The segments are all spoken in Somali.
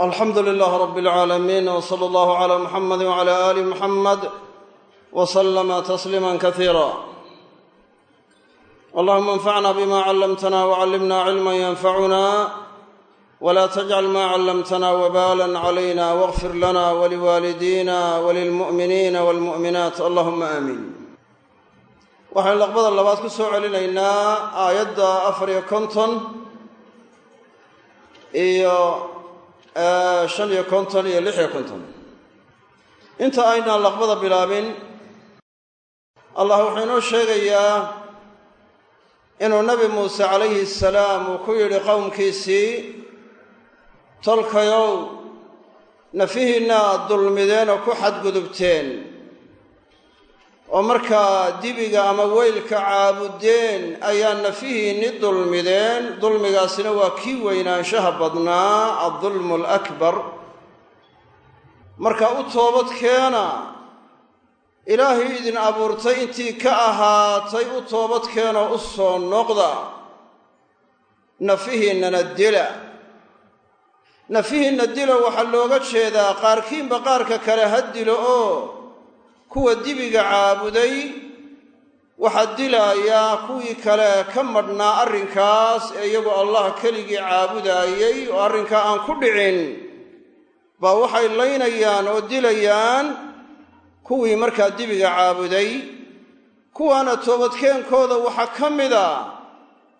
alxamdu lilaah rab اlcaalamiin wsala allahu cla muxamadi wcala ali muxamed wslama tasliima kasiira allahuma anfacna bima callamtana wcallimna cilma yanfacuna wla tajcal ma callamtana wbalan calayna wاغfir lana wliwaalidina wlilmu'miniina wاlmu'minaat allahuma aamiin waxaynu laqbada labaad ku soo celinaynaa aayadda afar iyo konton iyo shan iyo konton iyo lix iyo konton. Inta aynaan laqbada bilaabin allah wuxuu inoo sheegayaa inuu nabi muuse calayhi salaam uu ku yidhi qowmkiisii tolkayow nafihiinna aad dulmideen oo ku xadgudubteen oo markaa dibiga ama weylka caabudeen ayaa nafihiinni dulmideen dulmigaasina waa kii weynaanshaha badnaa addulmu alakbar. Marka u toobad keena ilaahay idin abuurtay intii ka ahaatay u toobad keenoo u soo noqda nafihiinnana dila. Nafihiinna dilo waxaa looga jeedaa qaarkiinba qaarka kale ha dilo oo kuwa dibiga caabuday waxaa dilayaa kuwii kale ka madhnaa arrinkaas ee iyagu allah keligii caabudaayey oo arrinkaa aan ku dhicin. Baa waxay laynayaan oo dilayaan kuwii markaa dibiga caabuday. Kuwaana toobadkeenkooda waxaa ka mid a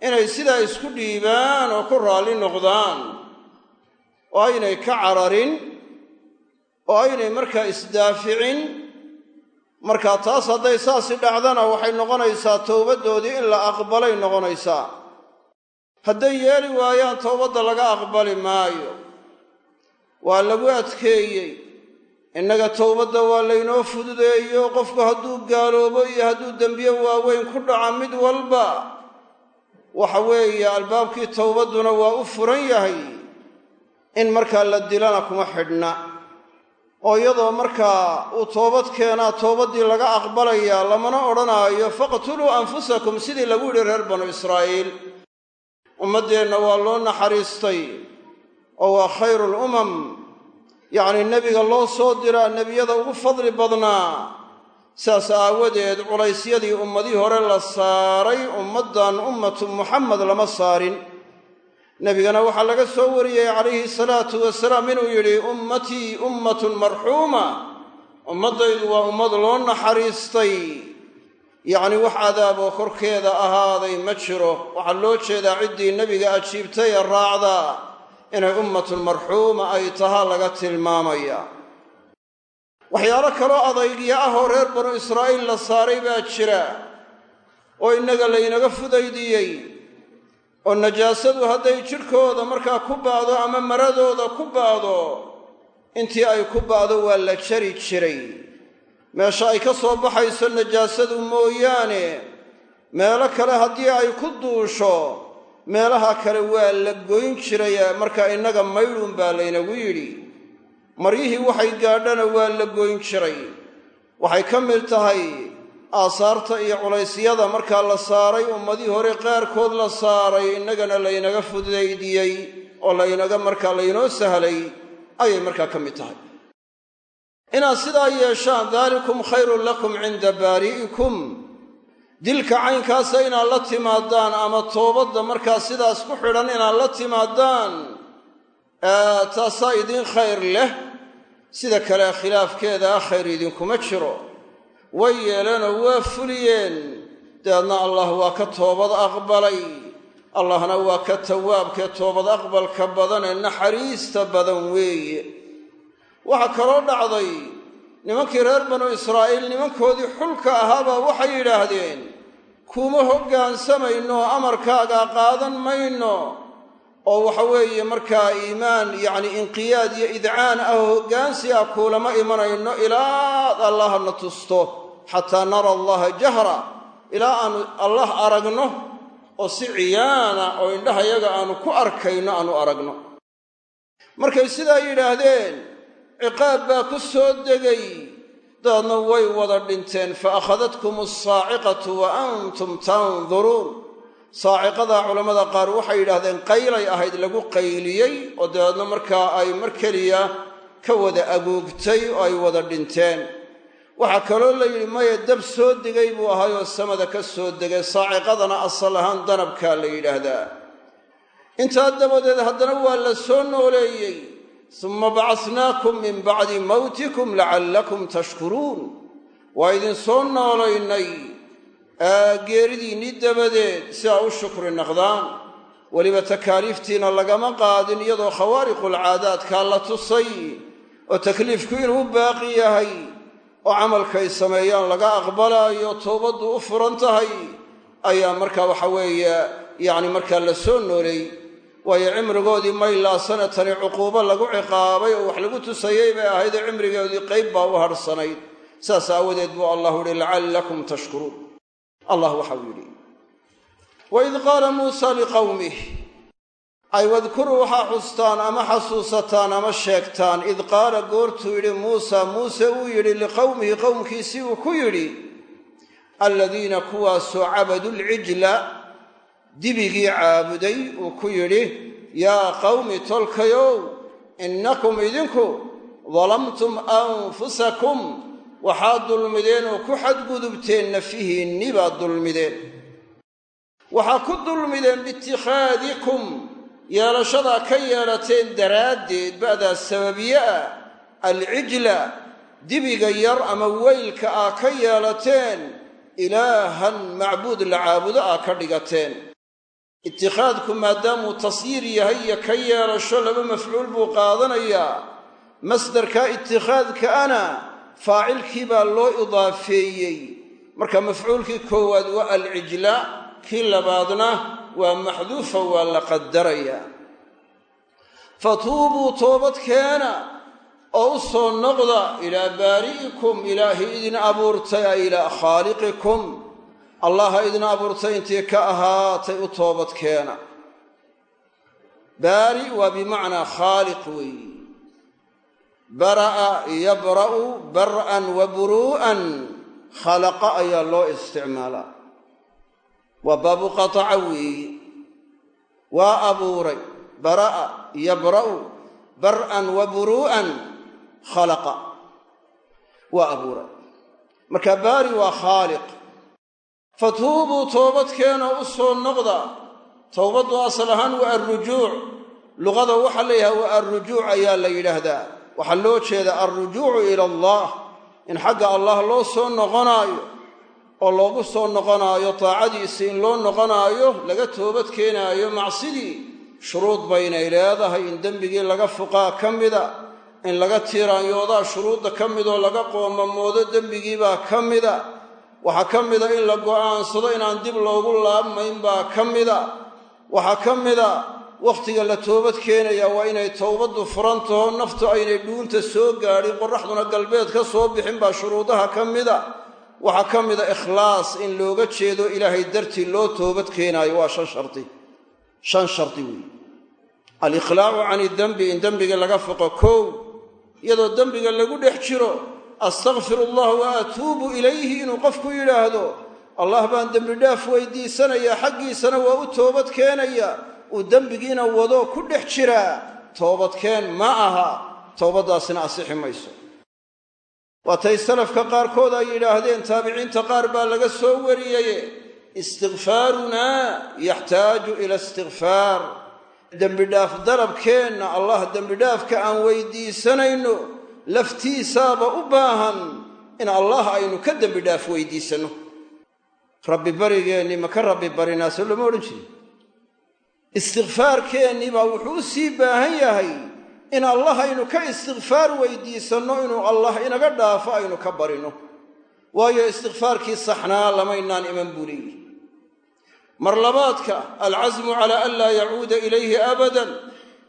inay sidaa isku dhiibaan oo ku raalli noqdaan oo aynay ka cararin oo aynay markaa isdaaficin markaa taas hadday saasi dhacdana waxay noqonaysaa towbaddoodii in la aqbalay noqonaysaa. Hadday yeeli waayaan towbadda laga aqbali maayo. Waa lagu adkeeyey. Innaga towbadda waa laynoo fududeeyo. Qofku hadduu gaaloobo iyo hadduu dembiye waaweyn ku dhaco mid walba waxa weeye albaabkii towbadduna waa u furan yahay in markaa la dilana kuma xidhna oo iyadoo markaa uu toobad keenaa toobaddii laga aqbalayaa lamana odhanaayo faqtuluu anfusakum sidii lagu yidhi reer banu israa'iil. Ummaddeenna waa loo naxariistay oo waa khayruul umam. Yacnii nebiga loo soo diraa nebiyada ugu fadli badnaa. Saas aawadeed culaysyadii ummadii hore la saaray ummaddan ummatu muxamed lama saarin nebigana waxaa laga soo wariyey calayhi salaatu wasalaam inuu yidhi ummatii ummatun marxuuma. Ummaddaydu waa ummad loo naxariistay. Yacnii wax cadaaboo korkeeda ahaaday ma jiro. Waxaa loo jeedaa ciddii nebiga ajiibtay ee raacda inay ummatun marxuuma ay tahaa laga tilmaamaya. Waxyaalo kaloo adaygya ah oo reer banu israa'iil la saaray baa jira oo innaga laynaga fudaydiyey oo najaasadu hadday jidhkooda markaa ku ba'do ama maradooda ku ba'do intii ay ku ba'do waa la jari jiray. Meesha ay ka soo baxayso najaasadu mooyaane meelo kale haddii ay ku duusho meelaha kale waa la goyn jiray markaa innaga maydhuun baa laynagu yidhi. Maryihii waxay gaadhana waa la goyn jiray. Waxay ka mid tahay aasaarta iyo culaysyada markaa la saaray ummadii hore qaarkood la saaray innagana laynaga fudaydiyey oo laynaga markaa laynoo sahlay ayay markaa ka mid tahay. Inaad sidaa yeeshaan daalikum khayrun lakum cinda baari'ikum. Dilka caynkaasa inaad la timaadaan ama toobadda markaa sidaas ku xidhan inaad la timaadaan taasaa idiin khayr leh. Sida kale khilaafkeeda khayr idinkuma jiro way yeeleenoo waa fuliyeen. Dabeedna allah waa ka toobad aqbalay. Allahna waa ka tawaabkee toobad aqbalka badan ee naxariista badan weeye. Waxaa kaloo dhacday nimankii reer banu israa'iil nimankoodii xulka ahaabaa waxay yidhaahdeen kuma hoggaansamayno amarkaagaa qaadan mayno. Oo waxa weeye markaa iimaan yacni inqiyaad iyo idcaan ah oo hoggaansi ah kuulama imanayno ilaad allahna tusto xataa nara allaha jahra ilaa aanu allah aragno oo si ciyaana oo indhahayaga aanu ku arkayno aanu aragno. Markay sidaa yidhaahdeen ciqaab baa ku soo degay. Dabeedna way wada dhinteen fa akhadatkum alsaaciqatu wa antum tanduruun saaciqada culammada qaar waxay yidhaahdeen qaylay ahayd lagu qayliyey oo dabeedna markaa ay mar keliya ka wada agoogtay oo ay wada dhinteen waxaa kaloo la yidhi maya dab soo degay buu ahayoo samada ka soo degay saaciqadana asal ahaan danabkaa la yidhaahdaa. Intaa dabadeed haddana waa la soo nooleeyey summa bacasnaakum min bacdi mawtikum lacallakum tashkuruun. Waa idin soo noolaynay geeridiinnii dabadeed si aa u shukri naqdaan weliba takaaliiftiina lagama qaadin iyadoo khawaariqulcaadaadkaa la tusay oo takliifku inuu baaqi yahay oo camalkay sameeyaan laga aqbalaayo toobaddu u furan tahay ayaa markaa waxa weeye yacni markaa la soo nooleey waayo cimrigoodii maylaa sanatani cuquubo lagu ciqaabay oo wax lagu tusayey bay ahaydee cimrigoodii qayb baa u hadhsanayd saas aawadeed buu allahu yihi lacallakum tashkuruun. Allah waxau yidhi waid qaala muusa liqawmih ay wadkuruu waxaa xustaan ama xasuusataan ama sheegtaan id qaala goortuu yidhi muusa muuse uu yidhi liqowmihi qowmkiisii uu ku yidhi aladiina kuwaasoo cabadulcijla dibigii caabuday uu ku yidhi yaa qawmi tolkayow innakum idinku dalamtum anfusakum waxaad dulmideen oo ku xadgudubteen nafihiinni baad dulmideen waxaa ku dulmideen biitikhaadikum yeelashadaa ka yeelateen daraaddeed ba'daa sababiye ah alcijla dibiga yar ama weylka aa ka yeelateen ilaahan macbuud la caabudo aa ka dhigateen. Itikhaadku maadaamuu tasyiir yahay iyo ka yeelasho laba mafcuul buu qaadanayaa. Masdarkaa itikhaadka ana faacilkii baa loo idaafeeyey. Marka mafcuulkii koowaad waa alcijla kii labaadna waa maxduufa waa la qadarayaa fatuubuu toobad keena oo u soo noqda ilaa baari'ikum ilaahi idin abuurtay a ilaa khaaliqikum. Allaha idin abuurtay intii ka ahaatay u toobad keena baari waa bimacnaa khaaliq weeyi bara'a yabra'u bar'an wa buruu'an khalaqa ayaa loo isticmaalaa waa baabu qataca weeyi. Waa abuuray bara'a yabra'u bar'an wa buruu'an khalaqa. Waa abuuray. Marka baari waa khaaliq. Fatuubuu toobadkeenoo u soo noqda towbaddu asal ahaan waa alrujuuc luqada waxaa leeyahay waa alrujuuc ayaa la yidhaahdaa. Waxaa loo jeeda alrujuucu ila allah in xagga allah loo soo noqonaayo oo loogu soo noqonaayo taacadiisa in loo noqonaayo laga toobad keenaayo macsidii shuruud baynay leedahay in dembigii laga fuqaa ka mida in laga tiiraanyoodaa shuruudda ka midoo laga qoomamoodo dembigiibaa ka mida. Waxaa ka mida in la go'aansado inaan dib loogu laabmayn baa ka mida. Waxaa ka mida wakhtiga la toobad keenaya waa inay towbaddu furantaho naftu aynay dhuunta soo gaadhin qorraxduna galbeed ka soo bixin baa shuruudaha ka mida waxaa ka mida ikhlaas in looga jeedo ilaahay dartii loo toobad keenaayo waa shan shardi shan shardi weeye alikhlaacu can idembi in dembiga laga foqo kow iyadoo dembiga lagu dhex jiro astakfiru allah wa atuubu ilayhi inuu qofku yidhaahdo allah baan dembidhaaf weydiisanayaa xaggiisana waa u toobad keenaya uu dembigiina wado ku dhex jiraa toobadkeen ma aha toobaddaasina asixi mayso waatay salafka qaarkood ay yidhaahdeen taabiciinta qaar baa laga soo wariyaye istikfaarunaa yaxtaaju ila istikfaar dembidhaaf dalabkeenna allah dembidhaafka aan weydiisanayno laftiisaaba u baahan in allah aynu ka dembidhaaf weydiisanno rabbi barigeennii ma ka rabbi barinaaso lama odhan jirin. Istikfaarkeennii baa wuxuu u sii baahan yahay in allah aynu ka istikfaar weydiisanno inuu allah inaga dhaafo aynu ka barino. Waayo istikfaarkii saxnaa lamaynaan iman buu leeyihi mar labaadka alcasmu calaa an laa yacuuda ilayhi abadan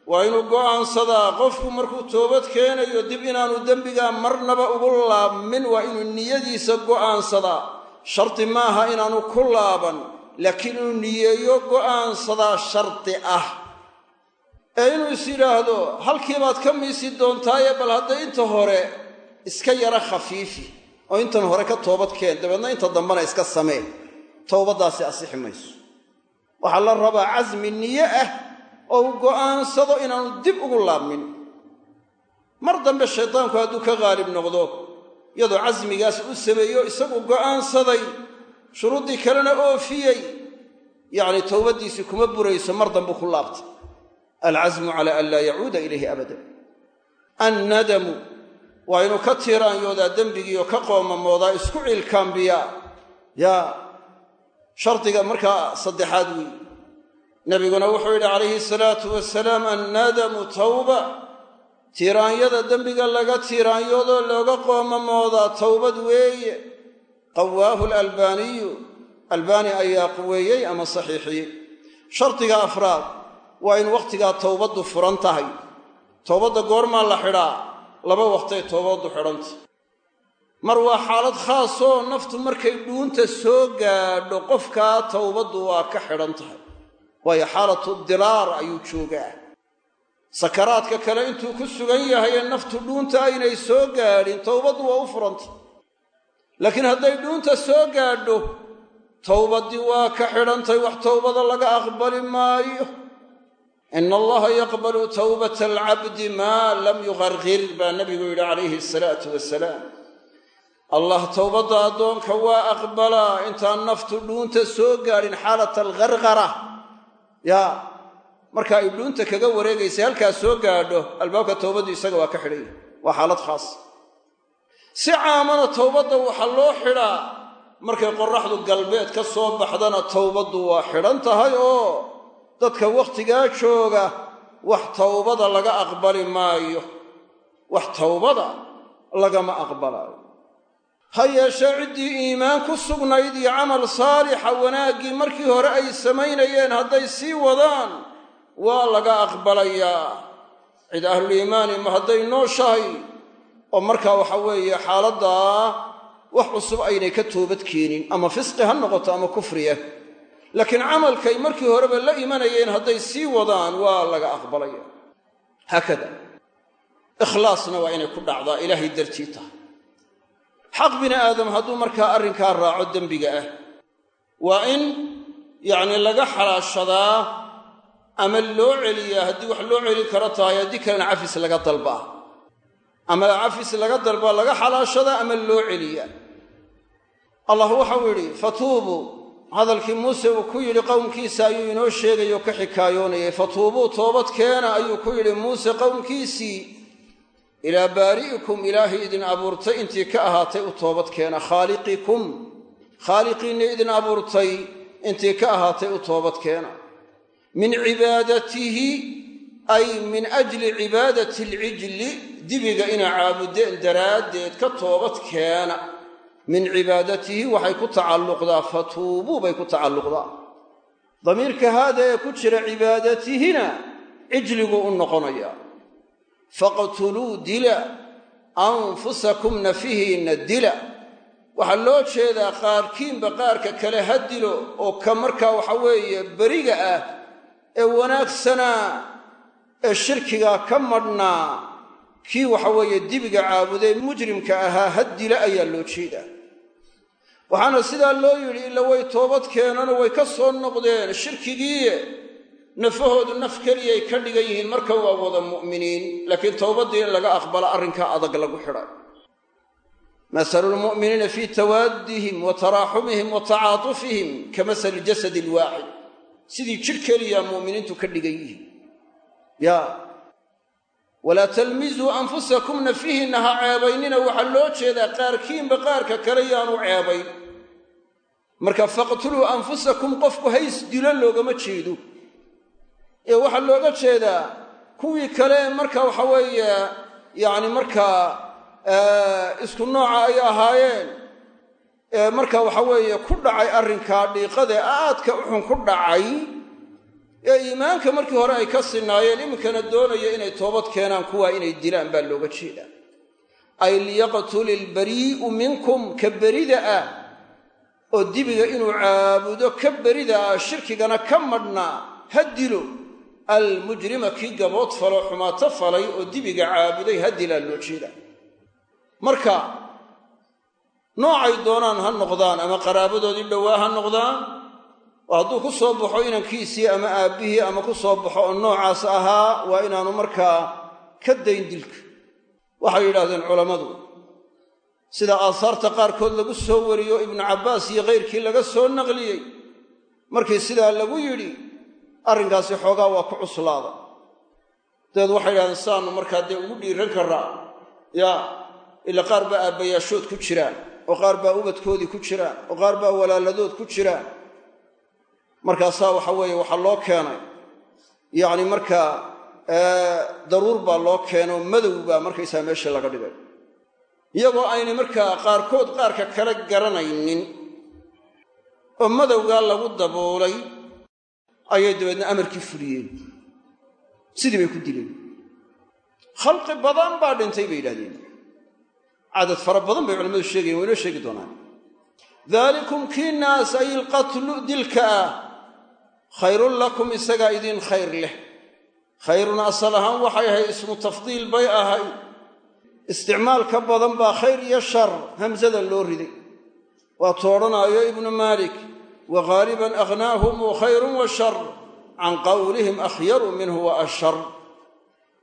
waa inuu go'aansadaa qofku markuu toobad keenayo dib inaanu dembigaa marnaba ugu laabmin waa inuu niyadiisa go'aansadaa. Shardi maaha inaanu ku laaban laakiin inuu niyeeyo go'aansadaa shardi ah ee inuu is yidhaahdo halkiibaad ka miisi doontaaye bal hadda inta hore iska yara khafiifi oo intan hore ka toobad keen dabeedna inta dambena iska samee towbaddaasi asixi mayso. Waxaa la rabaa casmi niye ah oo uu go'aansado inaanu dib ugu laabmin. Mar dambe shaydaanku hadduu ka qaalib noqdo iyadoo casmigaas u sameeyo isagu go'aansaday shuruuddii kalena oofiyey yacni towbaddiisii kuma burayso mar dambu ku laabtay alcasmu cala an laa yacuuda ilayhi abadan. Annadamu waa inuu ka tiiraanyoodaa dembigii oo ka qoomamoodaa isku ciilkaambiyaa yaa shardiga markaa saddexaad weeye nebiguna wuxuu yidhi calayhi salaatu wasalaam annadamu tawba. Tiiraanyada dembiga laga tiiraanyoodoo looga qoomamoodaa towbad weeye. Qawaahu alalbaaniyu albaani ayaa quweeyey ama saxiixiyey. Shardiga afraad waa in wakhtigaa towbaddu furan tahay. Towbadda goormaa la xidhaa laba waqtay toobaddu xidhanta. Mar waa xaalad khaasoo naftu markay dhuunta soo gaadho qofkaa towbaddu waa ka xidhan tahay. Waayo xaalatu dilaar ayuu joogaa. Sakaraadka kale intuu ku sugan yahay ee naftu dhuunta aynay soo gaadhin towbaddu waa u furanta laakiin hadday dhuunta soo gaadho towbaddii waa ka xidhantay wax towbada laga aqbali maayo ina allaha yaqbalu towbata alcabdi maa lam yuqarqir baa nebigu yidhi calayhi asalaatu wasalaam allah towbadda addoonka waa aqbalaa intaan naftu dhuunta soo gaadhin xaalata algarqara yaa marka ay dhuunta kaga wareegaysay halkaas soo gaadho albaabka towbaddu isaga waa ka xidhanya waa xaalad khaas si caamana towbadda waxaa loo xidhaa markay qorraxdu galbeed ka soo baxdana towbaddu waa xidhan tahay oo dadka wakhtigaa jooga wax towbada laga aqbali maayo. Wax towbada lagama aqbalaayo. Ha yeeshee ciddii iimaan ku sugnayd iyo camal saalixa wanaaggii markii hore ay samaynayeen hadday sii wadaan waa laga aqbalayaa. Cid ahluliimaani ma hadday nooshahay oo markaa waxa weeye xaaladdaa wax cusub aynay ka toobad keenin ama fisqi ha noqoto ama kufriya laakiin camalkay markii horeba la imanayeen hadday sii wadaan waa laga aqbalaya. Haakada ikhlaasna waa inay ku dhacdaa ilaahay dartii tahay. Xaq bini aadam hadduu markaa arrinkaa raaco dembiga ah waa in yacni laga xalaashadaa ama loo celiyaa haddii wax loo celin karo tahay haddii kalena cafis laga dalbaa. Ama cafis laga dalbaa laga xalaashadaa ama loo celiyaa. Allah waxau yidhi fatuubuu hadalkii muuse uu ku yidhi qowmkiisa ayuu inoo sheegayoo ka xikaayoonayay fatuubuu toobad keena ayuu ku yidhi muuse qowmkiisii ilaa baari'ikum ilaahay idin abuurtay intii ka ahaatay u toobad keena khaaliqikum khaaliqiinna idin abuurtay intii ka ahaatay u toobad keena min cibaadatihi ay min ajli cibaadati alcijli dibiga inaa caabudeen daraaddeed ka toobad keena min cibaadatihi waxay ku tacalluqdaa fatuubuu bay ku tacalluqdaa. Damiirka haada ee ku jira cibaadatihina cijligu u noqonayaa faqtuluu dila anfusakum nafihiinna dila. Waxaa loo jeedaa qaarkiinba qaarka kale ha dilo oo ka markaa waxa weeye beriga ah ee wanaagsanaa ee shirkigaa ka madhnaa kii waxa weeye dibiga caabudee mujrimka ahaa ha dila ayaa loo jeedaa waxaana sidaa loo yidhi ila way toobad keenano way ka soo noqdeen shirkigiiye nafahoodu naf keliyay ka dhigan yihiin marka waa wada mu'miniin. Laakiin towbaddii in laga aqbalo arrinkaa adag lagu xidhay masalu lmu'miniina fii tawaadihim wa taraaxumihim wa tacaatufihim ka masali jasadi alwaaxid sidii jir keliyaa mu'miniintu ka dhigan yihiin. Ya walaa talmizuu anfusakum nafihinna ha ceebaynina waxaa loo jeedaa qaarkiinba qaarka kale yaanu ceebayn marka faqtuluu anfusakum qofku hays dilo loogama jeedo ee waxaa looga jeedaa kuwii kale marka waxa weeye yacni markaa isku nooca ay ahaayeen ee marka waxa weeye ku dhacay arrinkaa dhiiqadee aadka uxun ku dhacay ee iimaanka markii hore ay ka sinaayeen iminkana doonaya inay toobad keenaan kuwaa inay dilaan baa looga jeedaa. Ay liyaqtuli ilbarii'u minkum ka berida ah oo dibiga inuu caabudo ka berida ah shirkigana ka madhnaa ha dilo. Almujrima kii gabood faloo xumaato falay oo dibiga caabuday ha dilaa loo jeedaa. Marka noocay doonaan ha noqdaan ama qaraabadoodii dhowaa ha noqdaan oo hadduu ku soo baxo inankiisii ama aabbihii ama ku soo baxo oo noocaas ahaa waa inaanu markaa ka dayn dilka. Waxay yidhahdeen culammadu sida aasaarta qaarkood lagu soo wariyo ibnu cabbaas iyo kayrkii laga soo naqliyey markii sidaa lagu yidhi arrinkaasi xoogaa waa ku cuslaada. Dabeed waxay yidhahdeen saanu markaa dee ugu dhiiran karraa. Yaa ila qaar baa aabbayaashood ku jiraan oo qaar baa ubadkoodii ku jiraan oo qaar baa walaaladood ku jiraan markaasaa waxa weeye waxaa loo keenay. Yacni markaa daruur baa loo keenay oo madow baa markaysaa meesha laga dhigay. Iyagoo aynay markaa qaarkood qaarka kale garanaynin oo madowgaa lagu daboolay ayay dabeedna amarkii fuliyeen. Sidii bay ku dileen. Khalqi badan baa dhintay bay yidhahdeen cadad fara badan bay culamadu sheegayen waa inoo sheegi doonaan. Daalikum kii naas ay ilqatlu dilka ah khayrun lakum isagaa idiin khayr leh. Khayrun asal ahaan waxay ahay ismu tafdiil bay ahay. Isticmaal ka badan baa khayr iyo shar hamsada loo riday. Waatuu odhanaayo ibnu maalik wa ghaaliban aghnaahum khayrun wa shar can qowlihim akhyaru minhu wa ashar.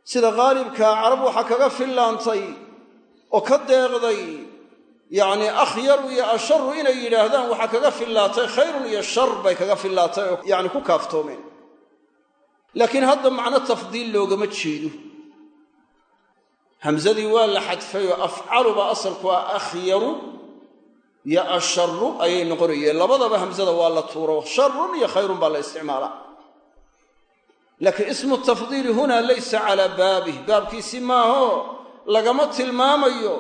Sida haalibkaa carab waxaa kaga fillaantay oo ka deeqday yacnii akhyaru iyo asharu inay yidhaahdaan waxaa kaga fillaatay khayrun iyo shar bay kaga fillaatay oo yacni ku kaaftoomeen laakiin hadda macno tafdiil loogama jeedo. Hamsadii waa la xadfay oo afcaluba asalku ah akhyaru iyo asharu ayay noqonayeen. Labadaba hamsada waa la tuuro sharun iyo khayrun baa la isticmaalaa. Laakiin ismu tafdiili hunaa laysa calaa baabih baabkiisi maaho lagama tilmaamayo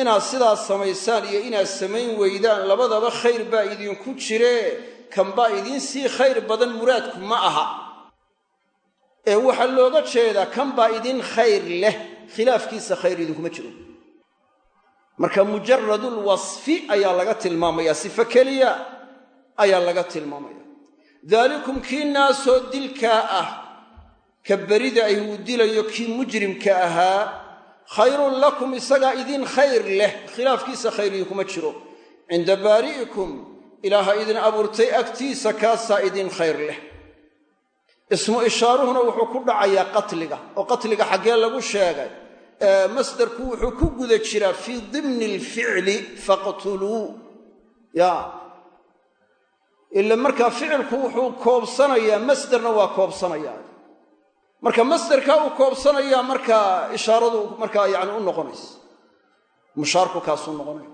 inaad sidaas samaysaan iyo inaad samayn weydaan labadaba khayr baa idinku jiree kanbaa idiin sii khayr badan muraadku ma aha. Ee waxaa looga jeedaa kanbaa idin khayr leh. Khilaafkiisa khayr idinkuma jiro. Marka mujaradul wasfi ayaa laga tilmaamaya sifo keliya ayaa laga tilmaamaya daalikum kii naasoo dilkaa ah ka berida ay uu dilayo kii mujrimka ahaa khayrun lakum isagaa idin khayr leh. Khilaafkiisa khayr idinkuma jiro. Cinda baari'ikum ilaaha idin abuurtay agtiisa kaasaa idin khayr leh. Ismu ishaaruhuna wuxuu ku dhacayaa qatliga oo qatliga xaggee lagu sheegay. Masdarku wuxuu ku guda jiraa fii dimni alficli faqtuluu. Ya ila markaa ficilku wuxuu koobsanayaa masderna waa koobsanayaa marka masderkaa uu koobsanayaa markaa ishaaradu markaa yani u noqonaysa. Mushaarku kaasuu noqonaya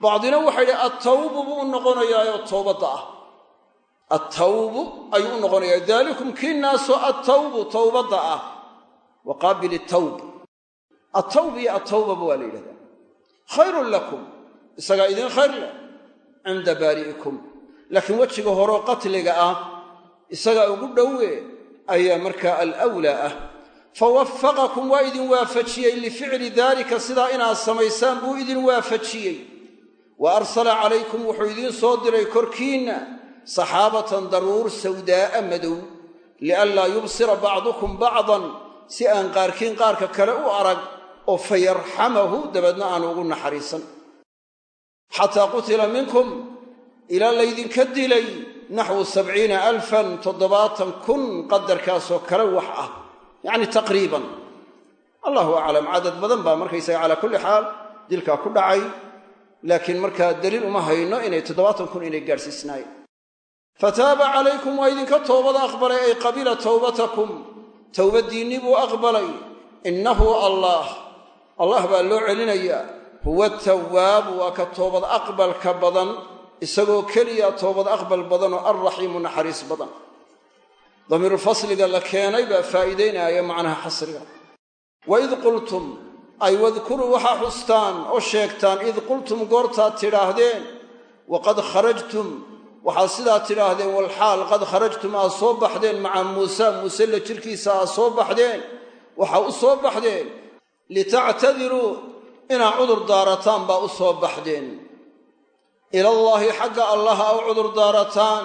bacdina waxay idhi attawbu buu u noqonayaayoo ah. Attawbu ayuu u noqonayaa. Daalikum kii naasoo attawbu towbadda ah. Wa qaabil tawb. Attawb iyo attawbaba waa la yidhahdaa. Khayrun lakum. Isagaa idin khayr leh. Cinda baari'ikum. Laakiin wejiga horeo qatliga ah isagaa ugu dhowe ayaa markaa alwlaa ah. Fawafaqakum waa idin waafajiyey lificli daalika sidaa inaad samaysaan buu idin waafajiyey. Wa arsala calaykum wuxuu idiin soo diray korkiinna saxaabatan daruur sawdaa'a madow lianlaa yubsira bacdukum bacdan si aan qaarkiin qaarka kale u arag oo fa yarxamahu dabeedna aan ugu naxariisan. Xataa qutila minkum ilaa laydinka dilay naxwu sabciina alfan toddobaatan kun qadarkaasoo kale wax ah. Yacni taqriiban. Allahu aclam. Cadad badan baa markaysaga calaa kulli xaal dilkaa ku dhacay. Laakiin markaa daliil uma hayno inay toddobaatan kun inay gaadhsiisnaayeen fataaba calaykum waa idinka toobada aqbalay ay qabila towbatakum towbaddiinnii buu aqbalay. Innahu allaah allah baa loo celinayaa. Huwa tawaabu waa ka toobad aqbalka badan isagoo keliya toobad aqbal badanoo alraxiimu naxariis badan. Damiiru fasliga la keenay baa faa'iidaynaya macnaha xasriga. Waid qultum ay wadkuruu waxaa xustaan oo sheegtaan id qultum goortaad tidhaahdeen waqad kharajtum waxaad sidaa tidhaahdeen walxaal qad kharajtum aad soo baxdeen maca muusa muuse la jirkiisa aad soo baxdeen waxaa u soo baxdeen litactadiruu inaad cudur daarataan baa u soo baxdeen ilallaahi xagga allaha a u cudur daarataan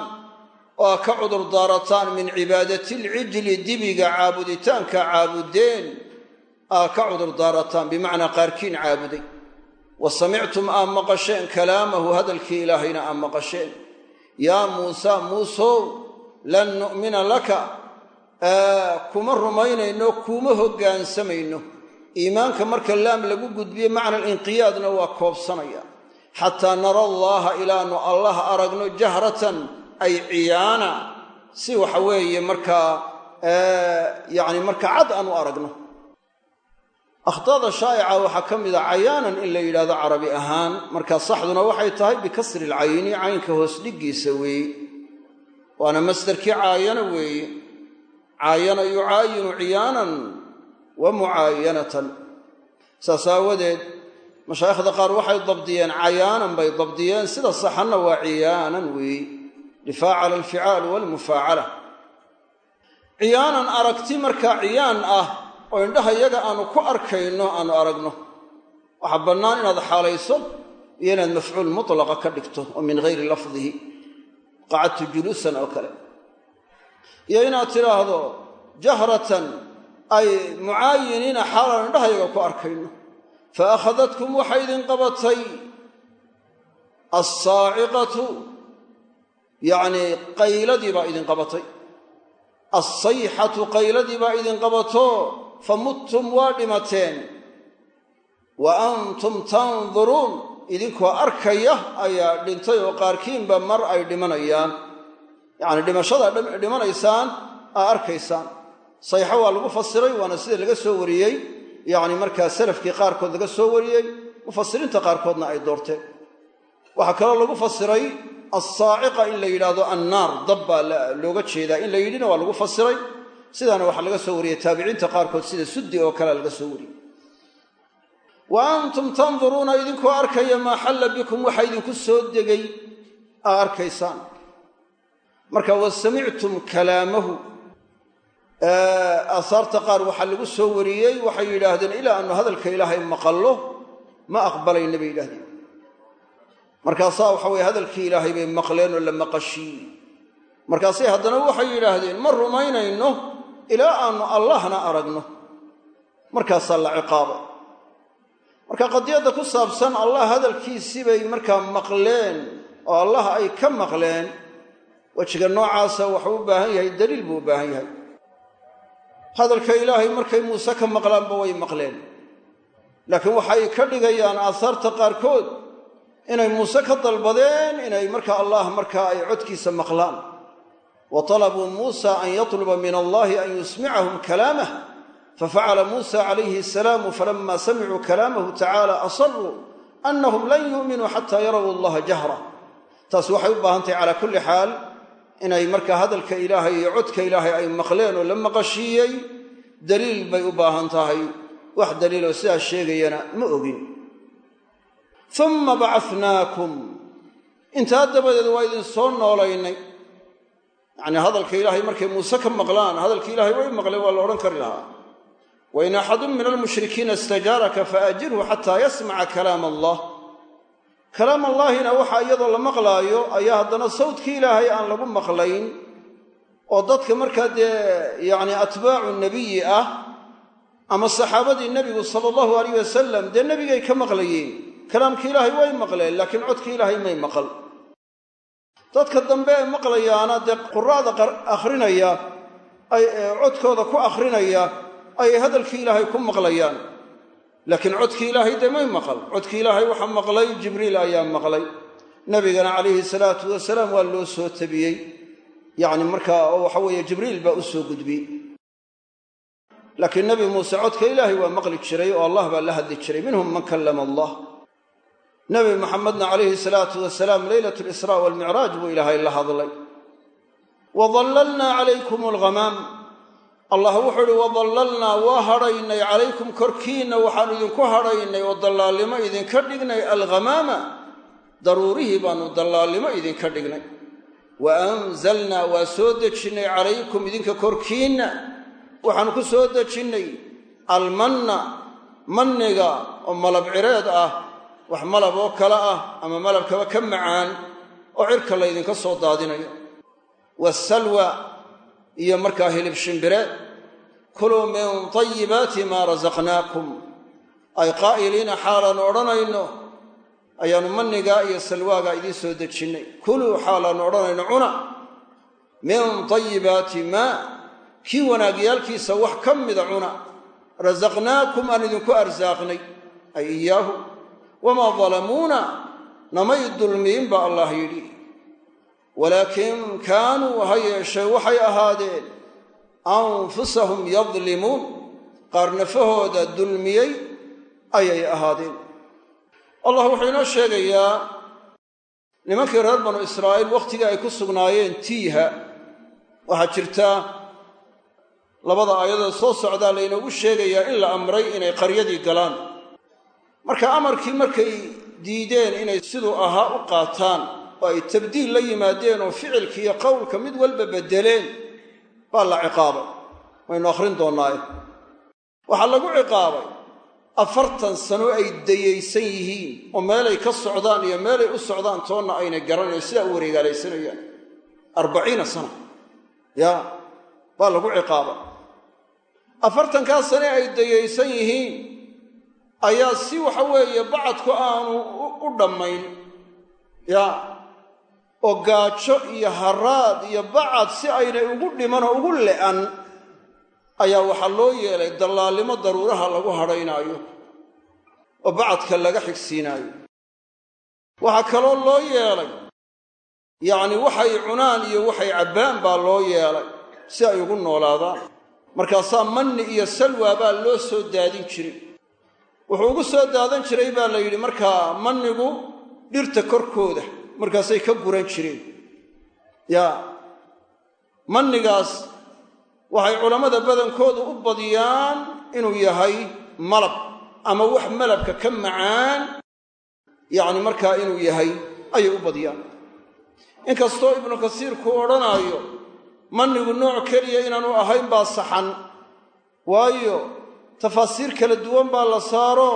oo ka cudur daarataan min cibaadati alcijli dibiga caabuditaanka caabudeen aa ka cudur daarataan bimacnaa qaarkiin caabuday. Wa samictum aad maqasheen kalaamahu hadalkii ilaahayna aad maqasheen. Yaa muuse muusow lan nu'mina laka kuma rumaynayno kuma hoggaansamayno iimaanka marka laam lagu gudbiyo macna alinqiyaadna waa koobsanaya xataa nara allaaha ilaanu allah aragno jahratan ay ciyaana si waxa weeye markaa yacni marka cad aan u aragno. Akhtaada shaa'ica waxaa ka mid a cayaanan in la yidhahdo carabi ahaan markaa saxduna waxay tahay bikasri lcayni caynka hoos dhiggiisa weeye waana masderkii caayana weeye. Caayana yucaayinu ciyaanan wa mucaayanatan saas aawadeed mashaayikhda qaar waxay dabdiyeen cayaanan bay dabdiyeen sida saxanna waa ciyaanan weeye lifaacala alficaalu walmufaacala. Ciyaanan aragti markaa ciyaan ah oo indhaha yaga aanu ku arkayno aanu aragno. Waxaa bannaan inaad xaalayso iyo inaad mafcuul mutlaqa ka dhigto oo min hayri lafdihi qacadtu juluusan oo kale. Iyo inaad tidhaahdo jahratan ay mucaayiniina xaalaan indhaha yaga ku arkayno fa akhadadkum waxay idin qabatay assaaciqatu yacnii qayladii baa idin qabatay assayxatu qayladii baa idin qabato fa muttum waa dhimateen wa antum tanduruun idinkoo arkaya ayaa dhintay oo qaarkiinba mar ay dhimanayaan yacni dhimashada dhimanaysaan aa arkaysaan sayxo waa lagu fasiray waana sida laga soo wariyey yacni markaa salafkii qaarkood laga soo wariyey mufasiriinta qaarkoodna ay doorteen. Waxaa kaloo lagu fasiray assaaciqa in la yidhaahdo annaar dab baa looga jeedaa in la yidhina waa lagu fasiray. Sidaana waxaa laga soo wariyey taabiciinta qaarkood sida suddi oo kalea laga soo wariyey. Wa antum tanduruuna idinkoo arkaya maa xalla bikum waxa idinku soo degay aa arkaysaan. Marka wa samictum kalaamahu aasaarta qaar waxaa lagu soo wariyey waxay yidhaahdeen ilaa aanu hadalka ilaahay maqallo ma aqbalayna bay yidhahdeen markaasaa waxa weye hadalkii ilaahay bay maqleen oo la maqashiiyey markaasay haddana waxay yidhaahdeen ma rumaynayno ilaa aanu allahna aragno. Markaasaa la ciqaabay marka qadiyadda ku saabsan allah hadalkiisii bay markaa maqleen oo allah ay ka maqleen wejiga noocaasa waxuu u baahan yahay daliil buu u baahan yahay hadalka ilaahay markay muuse ka maqlaanba way maqleen. Laakiin waxay ka dhigayaan aahaarta qaarkood inay muuse ka dalbadeen inay markaa allah markaa ay codkiisa maqlaan. Wa talabuu muusa an yatluba min allahi an yusmicahum kalaamah fafacala muusa calayhi asalaamu falama samicuu kalaamahu tacala asaruu anahum lan yuuminuu xataa yaraw allaha jahra. Taas waxay u baahan tahay calaa kulli xaal inay markaa hadalka ilaahay iyo codka ilaahay ay maqleen oo la maqashiiyey daliil bay u baahan tahay. Wax daliiloo sidaas sheegayana ma ogin. Uma bacafnaakum intaa dabadeed waa idin soo noolaynay. Yacnii hadalka ilaahay markay muuse ka maqlaan hadalka ilaahay way maqleen waa la odhan kari lahaa. Wain axadun min almushrikiina istajaaraka faajirhu xataa yasmaca kalaam allah kalaam allaahina waxaa iyadoo la maqlaayo ayaa haddana sawdkii ilaahay aan lagu maqlayn oo dadka markaa dee yacni atbaacu nebiyi ah ama saxaabadii nebigu sala allahu alayh wasalam dee nebigay ka maqlayeen. Kalaamkii ilaahay way maqleen laakiin codkii ilaahay may maqal. Dadka dambe ee maqlayaana dee quraada akhrinaya ay codkooda ku akhrinaya ayay hadalkii ilaahay ku maqlayaan laakiin codkii ilaahay dee may maqal. Codkii ilaahay waxaa maqlay jibriil ayaa maqlay. Nebigana calayhi salaatu wasalaam waa loo soo tabiyey. Yacni markaa oo waxa weeye jibriil baa u soo gudbiyey laakiin nebi muuse codka ilaahay waa maqli jiray oo allah baa la hadli jiray. Minhum man kallama allah. Nebi maxamedna calayhi salaatu wasalaam leylat lisraa walmicraaj buu ilaahay la hadlay. Wa dallalnaa calaykum alghamaam allah wuxuu uhi wadallalnaa waa hadhaynay calaykum korkiinna waxaannu idinku hadhaynay oo dallaalnimo idinka dhignay alghamaama. Daruurihii baannu dallaalnimo idinka dhignay. Wa anzalnaa waa soo dejinnay calaykum idinka korkiinna. Waxaannu ku soo dejinnay almanna manniga oo malab cireed ah wax malab oo kale ah ama malabkaba ka macaan oo cirka laydinka soo daadinayo. Waasalwa iyo markaa hilib shimbireed kuluu min tayibaati maa rasaqnaakum ay qaa'iliina xaalaan odhanayno ayaannu mannigaa iyo salwaagaa idiin soo dejinnay. Kuluu xaalaannu odhanayno cuna. Min tayibaati maa. Kii wanaagyaalkiisa wax ka mida cuna. Rasaqnaakum aan idinku arsaaqnay. Ay iyaahu wamaa dalamuuna namay dulmiin baa allah yidhi walaakin kaanuu ha yeeshee waxay ahaadeen anfusahum yadlimuun qaar nafahooda dulmiyey ayay ahaadeen allah wuxuu inoo sheegayaa nimankii reer banu israa'iil wakhtigii ay ku sugnaayeen tiiha waxaa jirta labada aayadood soo socdaa laynoogu sheegayaa in la amray inay qaryadii galaan marka amarkii markay diideen inay siduu ahaa u qaataan oo ay tabdiil la yimaadeen oo ficilka iyo qowlka mid walba beddeleen baa la ciqaabay. Waynu akhrin doonnaaye waxaa lagu ciqaabay afartan sano ay dayaysan yihiin oo meelay ka socdaan iyo meelay u socdaan toonna aynay garanayn sidaa u wareegaalaysanayaan. Arbaciina sana yaa baa lagu ciqaabay. Afartankaa sane ay dayaysan yihiin ayaa si waxa weeye bacadku aanu u dhammayn. Yaa oo gaajo iyo haraad iyo bacad si aynay ugu dhiman oo ugu le'an ayaa waxaa loo yeelay dallaalnimo daruuraha lagu hadhaynaayo oo bacadka laga xigsiinaayo. Waxaa kaloo loo yeelay yacni waxay cunaan iyo waxay cabbaan baa loo yeelay si ay ugu noolaadaan. Markaasaa manni iyo salwa baa loo soo daadin jiray. Wuxuu ugu soo daadan jiray baa la yidhi markaa mannigu dhirta korkooda markaasay ka guran jireen. Yaa mannigaas waxay culammada badankoodu u badiyaan inuu yahay malab ama wax malabka ka macaan yacni markaa inuu yahay ayay u badiyaan. Inkastoo ibnu kasiirku odhanaayo mannigu nooc keliya inaanu ahayn baa saxan waayo tafaasiir kala duwan baa la saaro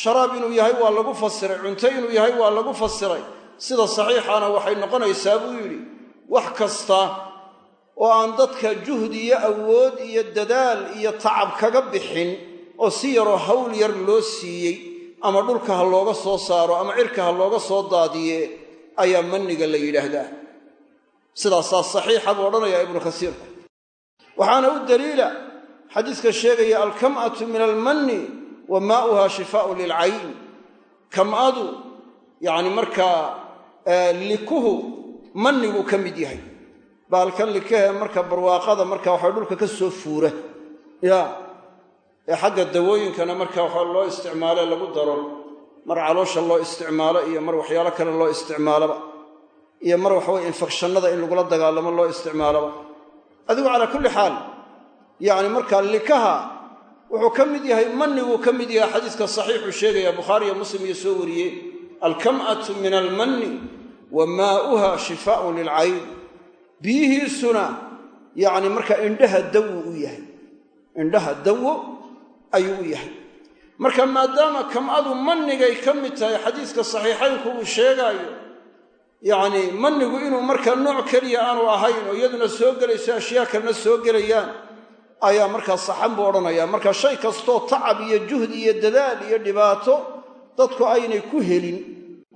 sharaab inuu yahay waa lagu fasiray cunto inuu yahay waa lagu fasiray sida saxiixana waxay noqonaysaa buu yidhi wax kasta oo aan dadka juhdi iyo awood iyo dadaal iyo tacab kaga bixin oo si yaroo hawl yar loo siiyey ama dhulka ha looga soo saaro ama cirka ha looga soo daadiye ayaa manniga la yidhaahdaa. Sidaasaa saxiixa buu odhanayaa ibnu kasiirku waxaana u daliila xadiiska sheegaya alkam'atu min almanni wa maa'uha shifaa'u lilcayn kam'adu yacni markaa likuhu manniguu ka mid yahay. Baalkan likahe marka barwaaqada marka waxa dhulka ka soo fuura. Ya ee xagga dawooyinkana marka waxa loo isticmaale lagu daro. Mar caloosha loo isticmaalo iyo mar waxyaalo kale loo isticmaaloba iyo mar waxaweye infekshannada in lagula dagaalamo loo isticmaaloba adigu calaa kulli xaal yacni markaa likaha wuxuu ka mid yahay manniguu ka mid yahay. Xadiiska saxiixuu sheegaya bukhaariyo muslim iyo soo wariyeen alkam'atu min almanni wa maa'uha shifaaun lilcayn biyihiisuna yacni markaa indhaha dawo u yahay. Indhaha dawo ayuu u yahay. Marka maadaama kam'adu mannigay ka mid tahay xadiiska saxiixaynku uu sheegaayo yacni mannigu inuu markaa nooc keliya aanu ahayn oo iyaduna soo gelayso ashyaa kalena soo gelayaan ayaa markaa saxan buu odhanayaa. Marka shay kastoo tacab iyo juhdi iyo dadaal iyo dhibaato dadku aynay ku helin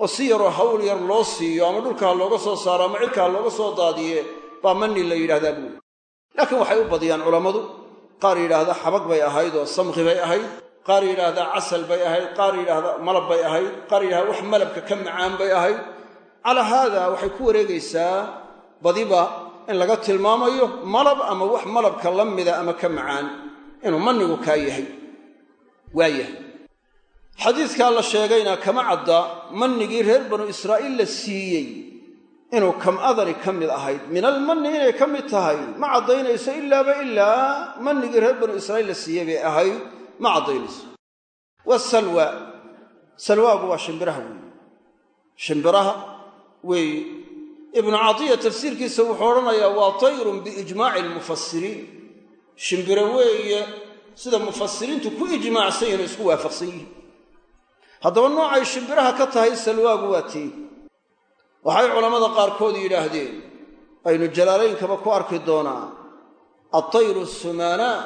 oo si yaroo hawl yar loo siiyo ama dhulka ha looga soo saaro ama cirka looga soo daadiye baa manni la yidhahdaa buuli laakiin waxay u badiyaan culammadu. Qaar yidhaahda xabag bay ahayd oo samqi bay ahayd. Qaar yidhaahdaa casal bay ahayd. Qaar yidhaahda malab bay ahayd. Qaar yidhahda wax malabka ka macaan bay ahayd. Calaa haada waxay ku wareegaysaa badiba in laga tilmaamayo malab ama wax malabka la mida ama ka macaan inuu mannigu kaa yahay. Waa yahay xadiidkaa la sheegayna kama cadda mannigii reer banu israa'iil la siiyey inuu kam'adani ka mid ahayd. Min almanni inay ka mid tahay ma caddaynayso ilaaba ilaa mannigii reer banu israa'iil la siiyey bay ahayd ma caddaynayso. Wasalwa salwaagu waa shimbiraha weeye. Shimbiraha weeye ibnu cadiya tafsiirkiisa wuxuu odhanayaa waa tayrun biijmaaci almufasiriin shimbiro weeye sida mufasiriintu ku ijmaacsan yihiin isku waafaqsan yihiin haddaba noocay shimbiraha ka tahay salwaagu waa tii. Waxay culammada qaarkood yidhaahdeen aynu jalaalaynkaba ku arki doonaa altayru sumaanaa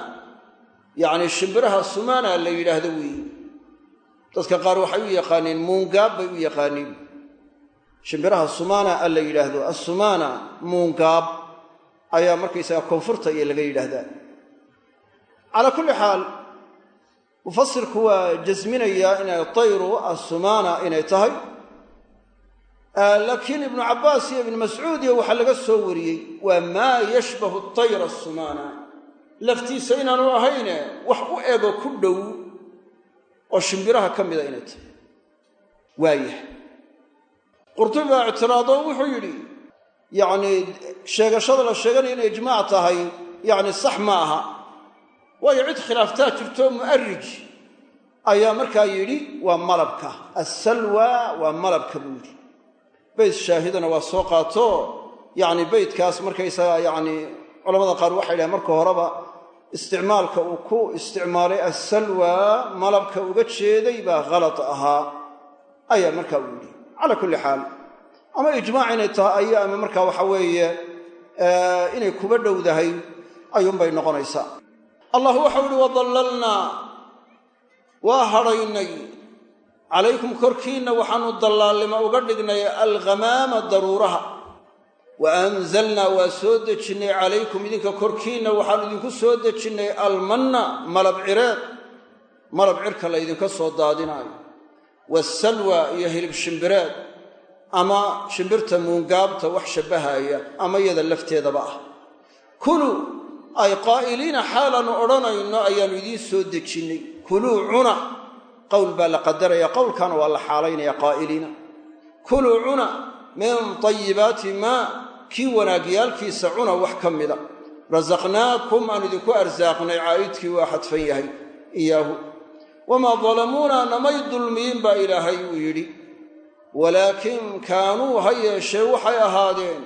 yacnii shimbiraha sumaana la yidhaahdo weeye dadka qaar waxay u yaqaaniin muungaab bay u yaqaaniin. Shimbiraha sumaana a la yidhaahdo assumaana muungaab ayaa markaysaga koonfurta iyo laga yidhaahdaa. Calaa kulli xaal mufasirku waa jasminayaa inay tayru assumaana inay tahay. Laakiin ibnu cabbaas iyo ibnu mascuud iyo waxaa laga soo wariyey waa maa yashbahu tayra asumaana laftiisa inaanu ahayne wax u ego ku dhow oo shimbiraha ka mida inay tahay. Waayah qurtubi baa ictiraado wuxuu yidhi yacnii sheegashada la sheeganaya inay ijmaac tahay yacni sax ma aha waayo cid khilaaftaa jirto mu'arij ayaa markaa yidhi waa malabka. Assalwa waa malabka buu yidhi. Beyt shaahidana waa soo qaato. Yacni beytkaas markaysaga yacni culamada qaar waxay dhahen marka horeba isticmaalka uu ku isticmaalay assalwa malabka uga jeeday baa khalad ahaa. Ayaa markaa uu yidhi. Calaa kulli xaal ama ijmaac inay tahay aya ama markaa waxa weeye inay kuba dhowdahay ayuunbay noqonaysaa allah waxau ihi wadallalnaa waa hadhaynay. Calaykum korkiinna waxaanu dallaalnimo uga dhignay alghamaama daruuraha. Wa anzalnaa waa soo dejinnay calaykum idinka korkiinna waxaanu idinku soo dejinnay almanna malab cireed. Malab cirka laydinka soo daadinaayo. Waasalwa iyo hilib shimbireed ama shimbirta muungaabta wax shabbahaya ama iyada lafteedaba ah ay qaa'iliina xaalaannu odhanayno ayaannu idiin soo dejinnay. Kuluu cuna. Qowl baa la qadaraya. Qowlkana waa la xaalaynaya qaa'iliina. Kuluu cuna min tayibaati maa. Kii wanaagyaalkiisa cuna wax ka mida. Rasaqnaakum aan idinku arsaaqnay. Caa'idkii waa xadfan yahay. Iyaahu. Wamaa dalamuuna namay dulmiyin baa ilaahay uu yidhi. Walaakin kaanuu ha yeeshee waxay ahaadeen.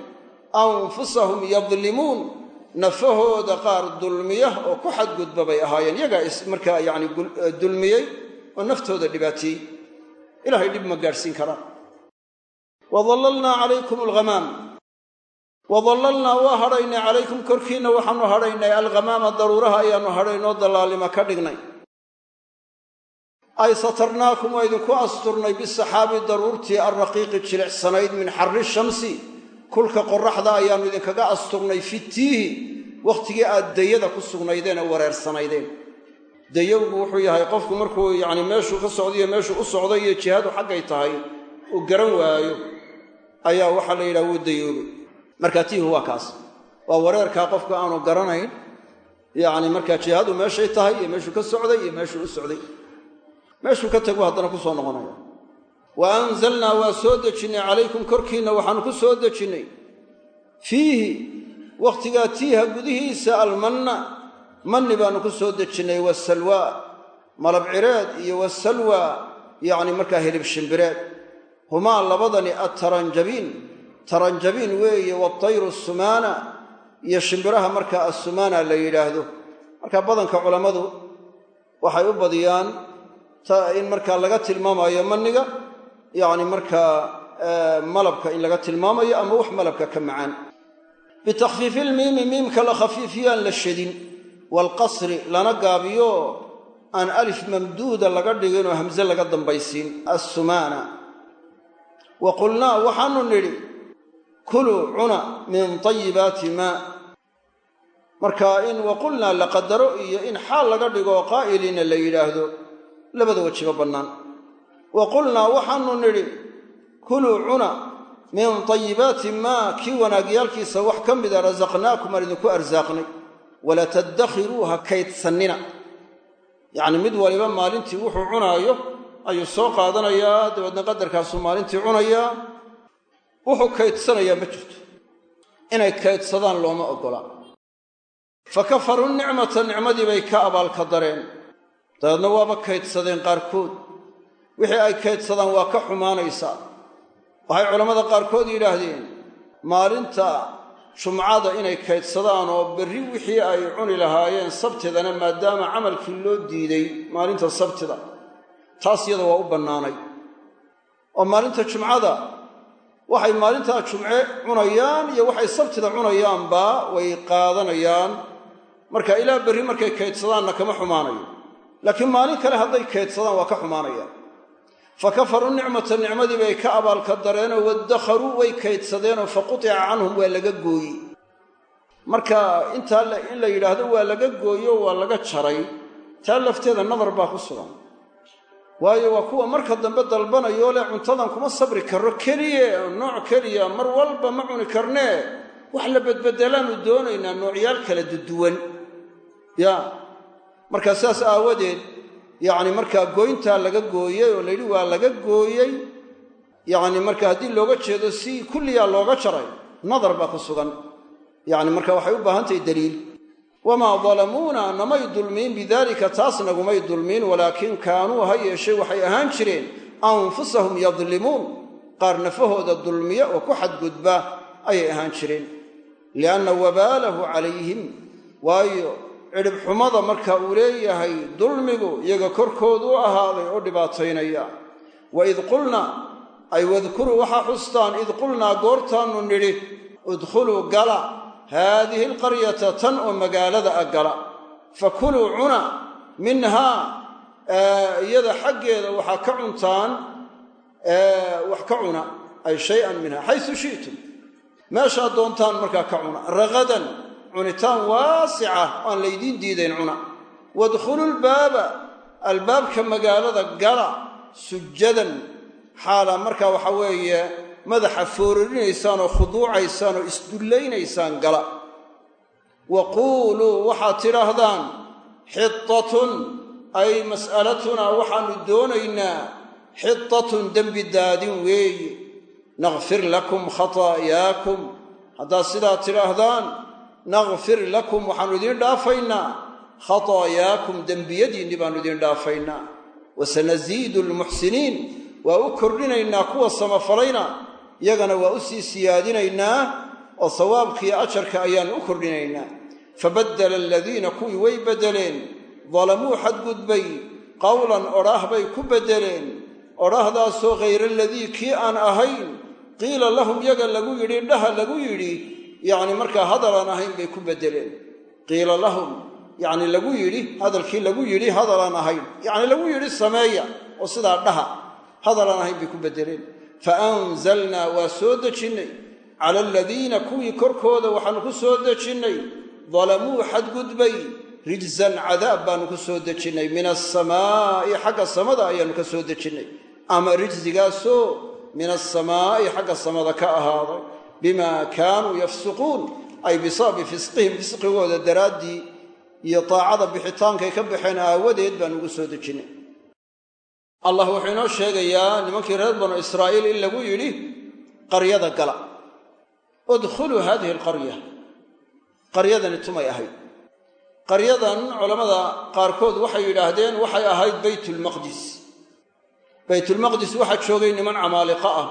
Anfusahum yadlimuun nafahooda qaar dulmiya oo ku xadgudba bay ahaayeen. Yagaa markaa yacni dulmiyey oo naftooda dhibaateeyey ilahay dhib ma gaadhsiin karaan wadallalnaa calaykum alghamaam wadallalnaa waa hadhaynay calaykum korkiinna waxaanu hadhaynay alghamaama daruuraha ayaannu hadhaynoo dallaalima ka dhignay. Ay satarnaakum waa idinku asturnay bisaxaabi daruurtii alraqiiqi jilicsanayd min xarri shamsi kulka qorraxda ayaannu idinkaga asturnay fitiihi wakhtigii aad dayada ku sugnaydeen ee wareersanaydeen. Dayowgu wuxuu yahay qofku markuu yacni meeshuu ka socdaiyo meeshuu u socday iyo jihadu xaggay tahay uu garan waayo ayaa waxaa la yidhaha wuu dayoobay markaa tiihu waa kaas. Waa wareerkaa qofku aanu garanayn yacni markaa jihadu meeshay tahay iyo meeshuu ka socday iyo meeshuu u socday. Meeshuu ka tagu haddana ku soo noqonaya wa anzalnaa waa soo dejinnay calaykum korkiinna waxaanu ku soo dejinnay fiihi wakhtigaa tiiha gudihiisa almanna manni baanu ku soo dejinnay wasalwaa malab cireed iyo wasalwa yacni markaa hilib shimbireed humaa labadani attaranjabiin. Taranjabiin weeye watayru sumaana iyo shimbiraha markaa assumaana la yidhaahdo. Markaa badanka culammadu waxay u badiyaan in markaa laga tilmaamayo manniga yacni markaa malabka in laga tilmaamayo ama wax malabka ka macaan. Bitakfiifi ilmiimi miimka la khafiifiyaan la shadin. Waalqasri lana gaabiyo aan alif mamduuda laga dhigin oo hamse laga dambaysiin. Assumaana. Wa qulnaa waxaanu nidhi kuluu cuna min tayibaati maa. Marka in waqulnaa la qadaro iyo in xaal laga dhigo qaa'iliina la yidhaahdo labada wejiba bannaan wa qulnaa waxaanu nidhi kuluu cuna min tayibaati maa kii wanaagyaalkiisa wax ka mida rasaqnaakum aan idinku arsaaqnay. Wala taddakhiruu ha kaydsannina yacni mid waliba maalintii wuxuu cunaayo ayuu soo qaadanayaa dabeedna qadarkaasuu maalintii cunayaa wuxuu kaydsanayaa ma jirto. Inay kaydsadaan looma oggola fa kafaruu nicmata nicmadii bay ka abaalka dareen. Dabeedna waaba kaydsadeen qaarkood wixii ay kaydsadaan waa ka xumaanaysaa waxay culammada qaarkood yidhaahdeen maalinta jumcada inay kaydsadaan oo berri wixii ay cuni lahaayeen sabtidana maadaama camalkii loo diiday maalinta sabtida taas iyada waa u bannaanay. Oo maalinta jumcada waxay maalintaa jumce cunayaan iyo waxay sabtida cunayaanba way qaadanayaan. Marka ilaa berri markay kaydsadaanna kama xumaanayo laakiin maalin kale hadday kaydsadaan waa ka xumaanayaan fa kafaruu nicmata nicmadii bay ka abaalka dareenoo waddakharuu way kaydsadeenoo fa qutica canhum waa laga gooyey. Marka intaa in la yidhaahdo waa laga gooyo waa laga jaray taa lafteeda nadar baa ku sugan. Waayo waa kuwa marka dambe dalbanayoo leh cuntadan kuma sabri karro keliye nooc keliya mar walba ma cuni karnee wax la bedbedelaanu doonaynaa noocyaal kala duduwan ya markaa sidaas aawadeed yacni markaa gooyntaa laga gooyey oo layidhi waa laga gooyey yacni marka haddii looga jeedo si kulliyaa looga jaray nadar baa ku sugan. Yacni marka waxay u baahan tahay daliil. Wamaa dalamuuna namay dulmiin bidaalika taas nagumay dulmiin walaakin kaanuu ha yeeshay waxay ahaan jireen anfusahum yadlimuun. Qaar nafahooda dulmiya oo ku xadgudba ayay ahaan jireen. Lianna wabaalahu calayhim waayo cidhibxumada marka uu leeyahay dulmigu iyaga korkoodu u ahaaday oo dhibaataynaya. Waid qulna ay wadkuruu waxaa xustaan id qulnaa goortaannu nidhi udkhuluu gala haadihi alqaryata tan oo magaalada a gala. Fakuluu cuna minhaa iyada xaggeeda waxaa ka cuntaan wax ka cuna ay shay-an minha xaysu shi'tum. Meeshaad doontaan markaa ka cuna ragadan cunitaan waasica aan laydiin diidayn cuna. Wadkhulu lbaaba albaabka magaalada gala sujadan. Xaala markaa waxa weeye madaxa foororinaysaan oo khuduucaysaan oo isdullaynaysaan gala. Wa quuluu waxaad tidhaahdaan xitatun ay mas'alatunaa waxaannu doonaynaa xitatun dembi daadin weeye nakfir lakum khataa'yaakum haddaad sidaa tidhaahdaan nakfir lakum waxaannu idiin dhaafaynaa. Khataa'yaakum dembiyadiinni baannu idiin dhaafaynaa. Wasanasiidu almuxsiniin waa u kordhinaynaa kuwa samafalayna. Yagana waa u sii siyaadinaynaa oo sawaabkiiyo ajarka ayaannu u kordhinaynaa. Fabaddala aladiina kuwii way beddeleen. Dalamuu xadgudbay. Qowlan odhaah bay ku beddeleen. Odhaahdaasoo hayra aladii kii aan ahayn. Qiila lahum yaga lagu yidhi dhaha lagu yidhi yacni markaa hadal aan ahayn bay ku beddeleen qiila lahum yacni lagu yidhi hadalkii lagu yidhi hadal aan ahayn. Yacni lagu yidhi sameeya oo sidaa dhaha hadal aan ahayn bay ku beddeleen fa anzalnaa waa soo dejinnay. Cala aladiina kuwii korkooda waxaannu ku soo dejinnay. Dalamuu xadgudbay. Rijsan cadaab baannu ku soo dejinnay. Min asamaa'i xagga samada ayaannu ka soo dejinnay. Ama rijsigaasoo min asamaa'i xagga samada ka ahaaday bimaa kaanuu yafsuquun ay bisababi fisqihim fisqigooda daraaddii iyo taacada bixitaankay ka baxeen aawadeed baannu ugu soo dejinnay allah wuxuu inoo sheegayaa nimankii reer banu israa'iil in lagu yidhi qaryada gala udkhuluu haadihi alqarya qaryadani tumay ahayd qaryadan culammada qaarkood waxay yidhaahdeen waxay ahayd baytulmaqdis baytulmaqdis waxaa joogay niman camaaliqa ah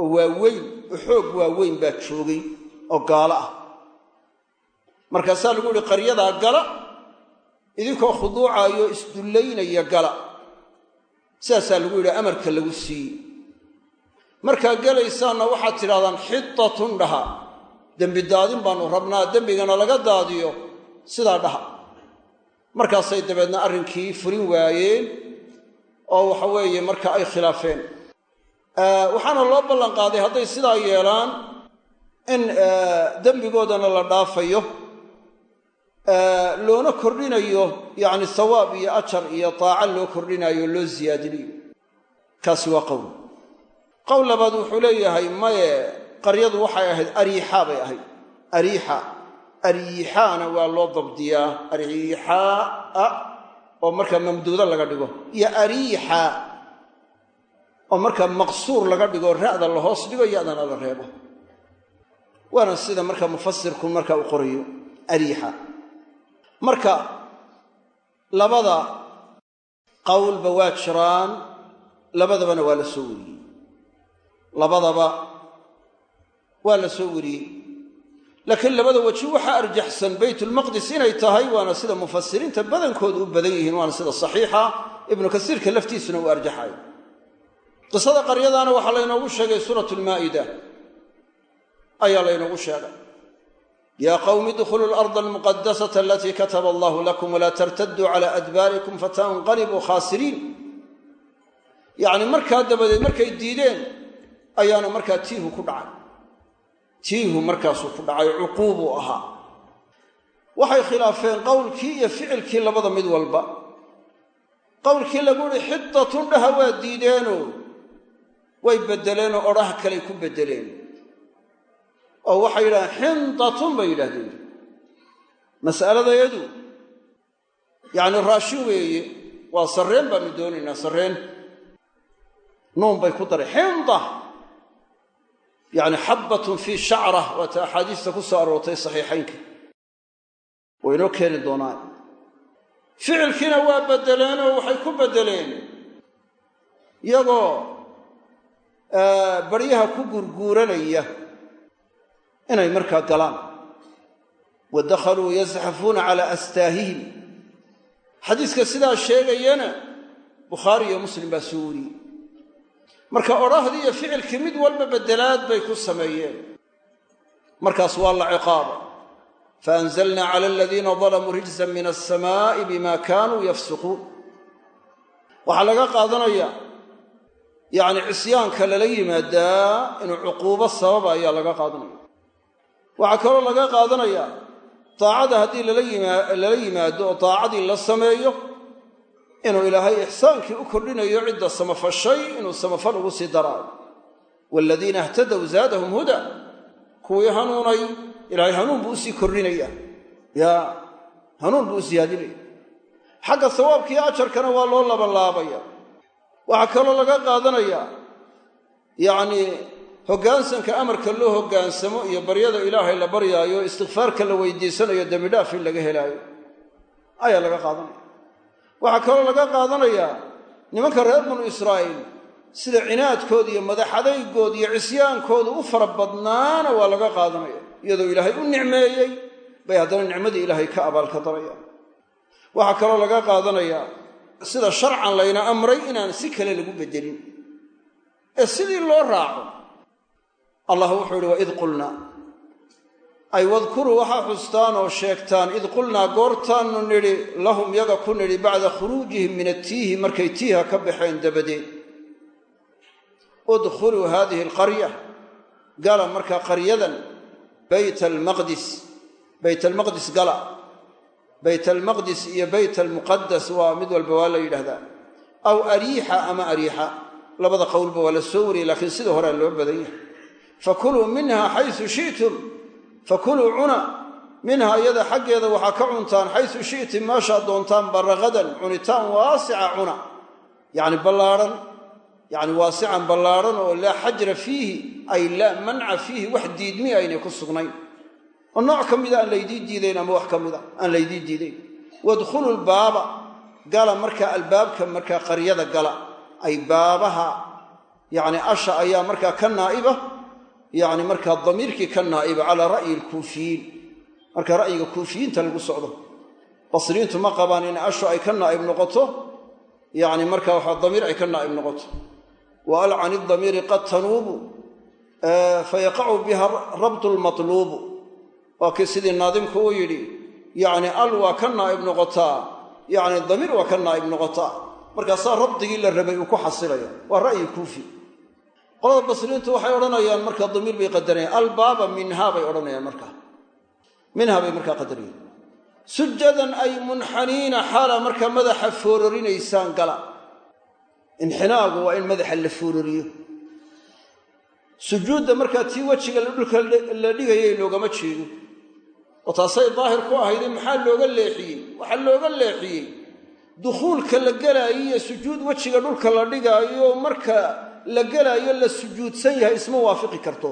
oo waaweyn oo xoog waaweyn baa joogay oo gaalo ah. Markaasaa lagu yihi qaryadaa gala idinkoo khuduucaayo isdullaynaya gala. Sidaasaa lagu yidhi amarka lagu siiyey. Markaa gelaysaanna waxaad tidhahdaan xitatun dhaha dembi daadin baannu rabnaa dembigana laga daadiyo sidaa dhaha. Markaasay dabeedna arrinkii furin waayeen oo waxa weeye marka ay khilaafeen waxaana loo ballan qaaday hadday sidaa yeelaan in dembigoodana la dhaafayo loona kordhinayo yacni sawaab iyo ajar iyo taaca loo kordhinayo loo siyaadinayo. Kaasi waa qowl. Qowl labaad wuxuu leeyahay maye qaryadu waxay ahayd ariixaa bay ahayd. Ariixa. Ariixaana waa loo dabdiyaa. Ariixaa oo markaa mamduudo laga dhigo. Iyo ariixa oo markaa maqsuur laga dhigo ra'da la hoos dhigo yadana la reebo. Waana sida markaa mufasirku markaa u qorayo ariixa. Marka labada qowlba waa jiraan labadabana waa la soo wariyey. Labadaba waa la soo wariyey. Laakiin labada weji waxaa arjaxsan baytulmaqdis inay tahay waana sida mufasiriinta badankoodu u badan yihiin waana sida saxiixa. Ibnu kasiirka laftiisuna uu arjaxayo qisada qaryadaana waxaa laynoogu sheegay suuratu lmaa'ida ayaa laynoogu sheegay. Yaa qawmi idkhuluu larda almuqadasata alatii kataba allahu lakum walaa tartaduu cala adbaarikum fatanqalibuu khaasiriin yacni markaa dabadeed markay diideen ayaana markaa tiihu ku dhacay. Tiihu markaasuu ku dhacay cuquubuu ahaa. Waxay khilaafeen qowlkii iyo ficilkii labada mid walba. Qowlkii lagu yihi xidatun dhaha waa diideenoo way beddeleenoo odhaha kaley ku beddeleen. Oo waxay yidhahdeen xindatun bay yidhahdeen mas'aladayadu yacni raashin weeye waa sarreen baanu doonaynaa sarreen. Nuun bay ku daray. Xinda yacni xabbatun fii shacra waata axaadiista ku soo aroortay saxiixaynka. Waynoo keeni doonaan. Ficilkiina waa beddeleenoo waxay ku beddeleen. Iyagoo baryaha ku gurguuranaya inay markaa galaan. Wa dakhaluu yazxafuuna calaa astaahihim. Xadiiska sidaa sheegayana bukhaari iyo muslim baa soo wariyey. Marka odhahdii iyo ficilkii mid walba beddelaad bay ku sameeyeen. Markaas waa la ciqaaba. Faanzalnaa cala aladiina dalamuu rijsan min alsamaa'i bima kaanuu yafsuquun. Waxaa laga qaadanaya yacni cisyaanka lala yimaadaa inuu cuquubo sababa ayaa laga qaadanaya. Waxaa kaloo laga qaadanayaa daacada haddii lala yimaado oo daacadii la sameeyo inuu ilaahay ixsaankii u kordhinayo cidda samafashay inuu samafal ugu sii daraayo waaladiina ihtadow zaadahum huda kuwii hanuunay ilaahay hanuun buu u sii kordhinaya. Yaa hanuun buu u siyaadinaya xagga sawaabkiiyo ajarkana waa loo labanlaabaya waxaa kaloo laga qaadanayaa yacnii hoggaansanka amarka loo hoggaansamo iyo baryada ilaahay la baryaayo istikfaarka la weydiisanayo dembidhaaf laga helaayo. Ayaa laga qaadanaya. Waxaa kaloo laga qaadanayaa nimanka reer banu israa'iil sida cinaadkooda iyo madaxadaygooda iyo cisyaankooda u fara badnaana waa laga qaadanaya. Iyadoo ilaahay u nicmeeyey bay haddana nicmadii ilaahay ka abaalka darayaan. Waxaa kaloo laga qaadanayaa sida sharcan layna amray inaan si kale lagu beddelin ee sidii loo raaco allah wuxuu ihi waid qulnaa ay wadkuruu waxaa xustaan oo sheegtaan id qulnaa goortaannu nidhi lahum yaga ku nidhi bacda khuruujihim min atiihi markay tiiha ka baxeen dabadeed. Udkhuluu haadihi alqarya gala markaa qaryadan bayt almaqdis bayt almaqdis gala bayt almaqdis iyo bayt almuqadas waa mid walba waa la yidhahdaa. Aw ariixa ama ariixa labada qowlba waa la soo wariyey laakiin sida horea loo badan yahay. Fakuluu minha xaysu shi'tum fakuluu cuna minha iyada xaggeeda waxaa ka cuntaan xaysu shi'tum meeshaad doontaan baraqadan cunitaan waasica cuna. Yacni ballaadhan yacni waasican ballaadhan oo laa xajra fiihi ay laa manca fiihi wax diidmi aynay ku sugnayn oo nooc ka mida aan laydii diidayn ama wax ka mida aan laydii diidayn. Wadkhulu lbaaba gala markaa albaabka markaa qaryada gala ay baabaha yacni asha ayaa markaa ka naa'iba yacni markaa damiirkii ka naa'iba calaa ra'yi alkuufiyiin. Marka ra'yiga kuufiyiinta lagu socdo. Basriintu ma qabaan in ashu ay ka naa'ib noqoto yacni marka waxaa damiir ay ka naa'ib noqoto. Wa al can idamiiri qad tanuubu fayaqacu biha rabtu lmatluubu waa kii sidii naadimku uu yidhi yacni al waa ka naa'ib noqotaa yacni damiir waa ka naa'ib noqotaa. Markaasaa rabdigii la rabay uu ku xasilaya waa ra'yi kuufi. Qolada basriintu waxay odhanayaan markaa damiir bay qadarayaan albaaba minhaa bay odhanayaan markaa minhaa bay markaa qadarayaan sujadan ay munxaniina xaala markaa madaxa foororinaysaan gala. Inxinaagu waa in madaxa la foororiyo sujuudda markaa tii wejiga dhulka la dhigayay loogama jeedo oo taasay daahir ku ahayde maxaa looga leexiyey? Waxaa looga leexiyey dukhuulka la gelaayo iyo sujuud wejiga dhulka la dhigaayo marka la gelaayo la sujuudsan yahay isma waafiqi karto.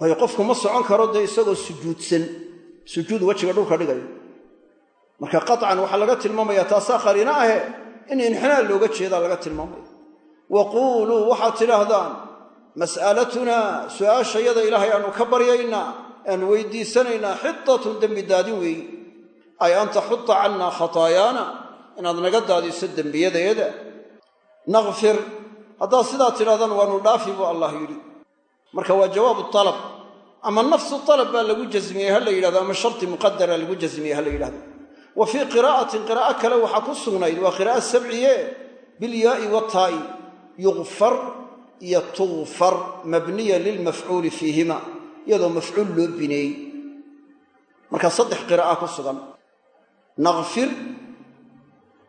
Waayo qofku ma socon karo dee isagoo sujuudsan sujuud wejiga dhulka dhigayo. Marka qaطcan waxaa laga tilmaamaya taasaa qariino ahe in inxinaa looga jeedaa laga tilmaamaya. Wa quuluu waxaad mas'alatunaa su'aashayada ilaahay aanu ka baryaynaa aanu weydiisanaynaa xitatun dembi daadin weeye ay an taxuta cannaa khataayaana inaad naga daadiso dembiyadeeda naqfir haddaad sidaa tidhahdaan waanu dhaafi buu allah yidhi marka waa jawaabu alab ama nafsu alab baa lagu jasmiyey ha la yidhahdo ama sharti muqadara lagu jasmiyey ha la yidhahdo wa fii qiraa'atin qiraa'o kale waxaa ku sugnayd waa qiraa'o sabciye bilyaai wataa'i yuqfar iyo tuqfar mabniya lilmafcuuli fiihima iyadoo mafcuul loo bineeyey markaa saddex qiraa'a ku sugan. Naqfir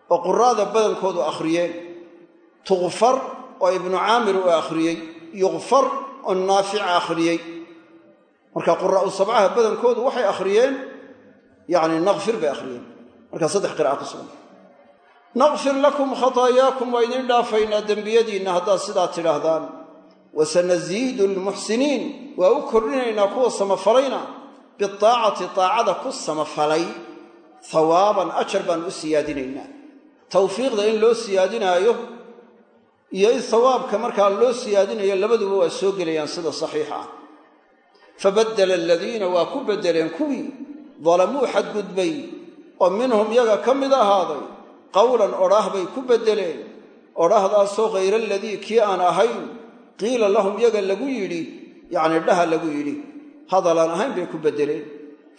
oo quraada badankoodu akhriyeen tuqfar oo ibnu caamir uu akhriyey. Yuqfar oo naafica akhriyey. Marka quraa'u sabcaha badankoodu waxay akhriyeen yacni naqfir bay akhriyeen. Markaa saddex qira'a ku sugan. Naqfir lakum khataayaakum waa idin dhaafaynaa dembiyadiinna haddaad sidaa tidhaahdaan wasanasiidu lmuxsiniin waa u kordhinaynaa kuwa samafalayna biaacati taacada ku samafalay hawaaban ajar baan u siyaadinaynaa tawfiiqda in loo siyaadinaayo iyo in hawaabka markaa loo siyaadinayo labaduba waa soo gelayaan sida saxiixa ah fabaddala aladiina waa ku beddeleen kuwii dalamuu xadgudbay oo minhum yaga ka mid ahaaday qowlan odhaah bay ku beddeleen odhahdaasoo hayra aladii kii aan ahayn qiila lahum yaga lagu yidhi yacnii dhaha lagu yidhi hadalaan ahayn bay ku beddeleen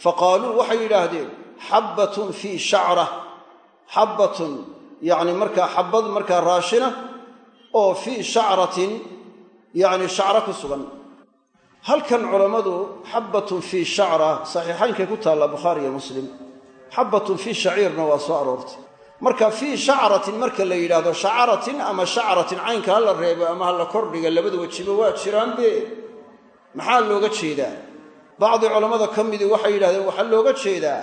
fa qaaluu waxay yidhaahdeen xabbatun fii shacra xabbatun yacni markaa xabbad markaa raashina oo fii shacratin yacni shacro ku sugan. Halkan culammadu xabbatun fii shacra saxiixaynkay ku taalla bukhaari iyo muslim xabbatun fii shaciirna waa soo aroortay marka fii shacratin marka la yidhaahdo shacaratin ama shacratin caynka ha la reebo ama ha la kordhiga labada wejiba waa jiraanbe maxaa looga jeedaa? Bacdi culammada ka midii waxay yidhahdeen waxaa looga jeedaa?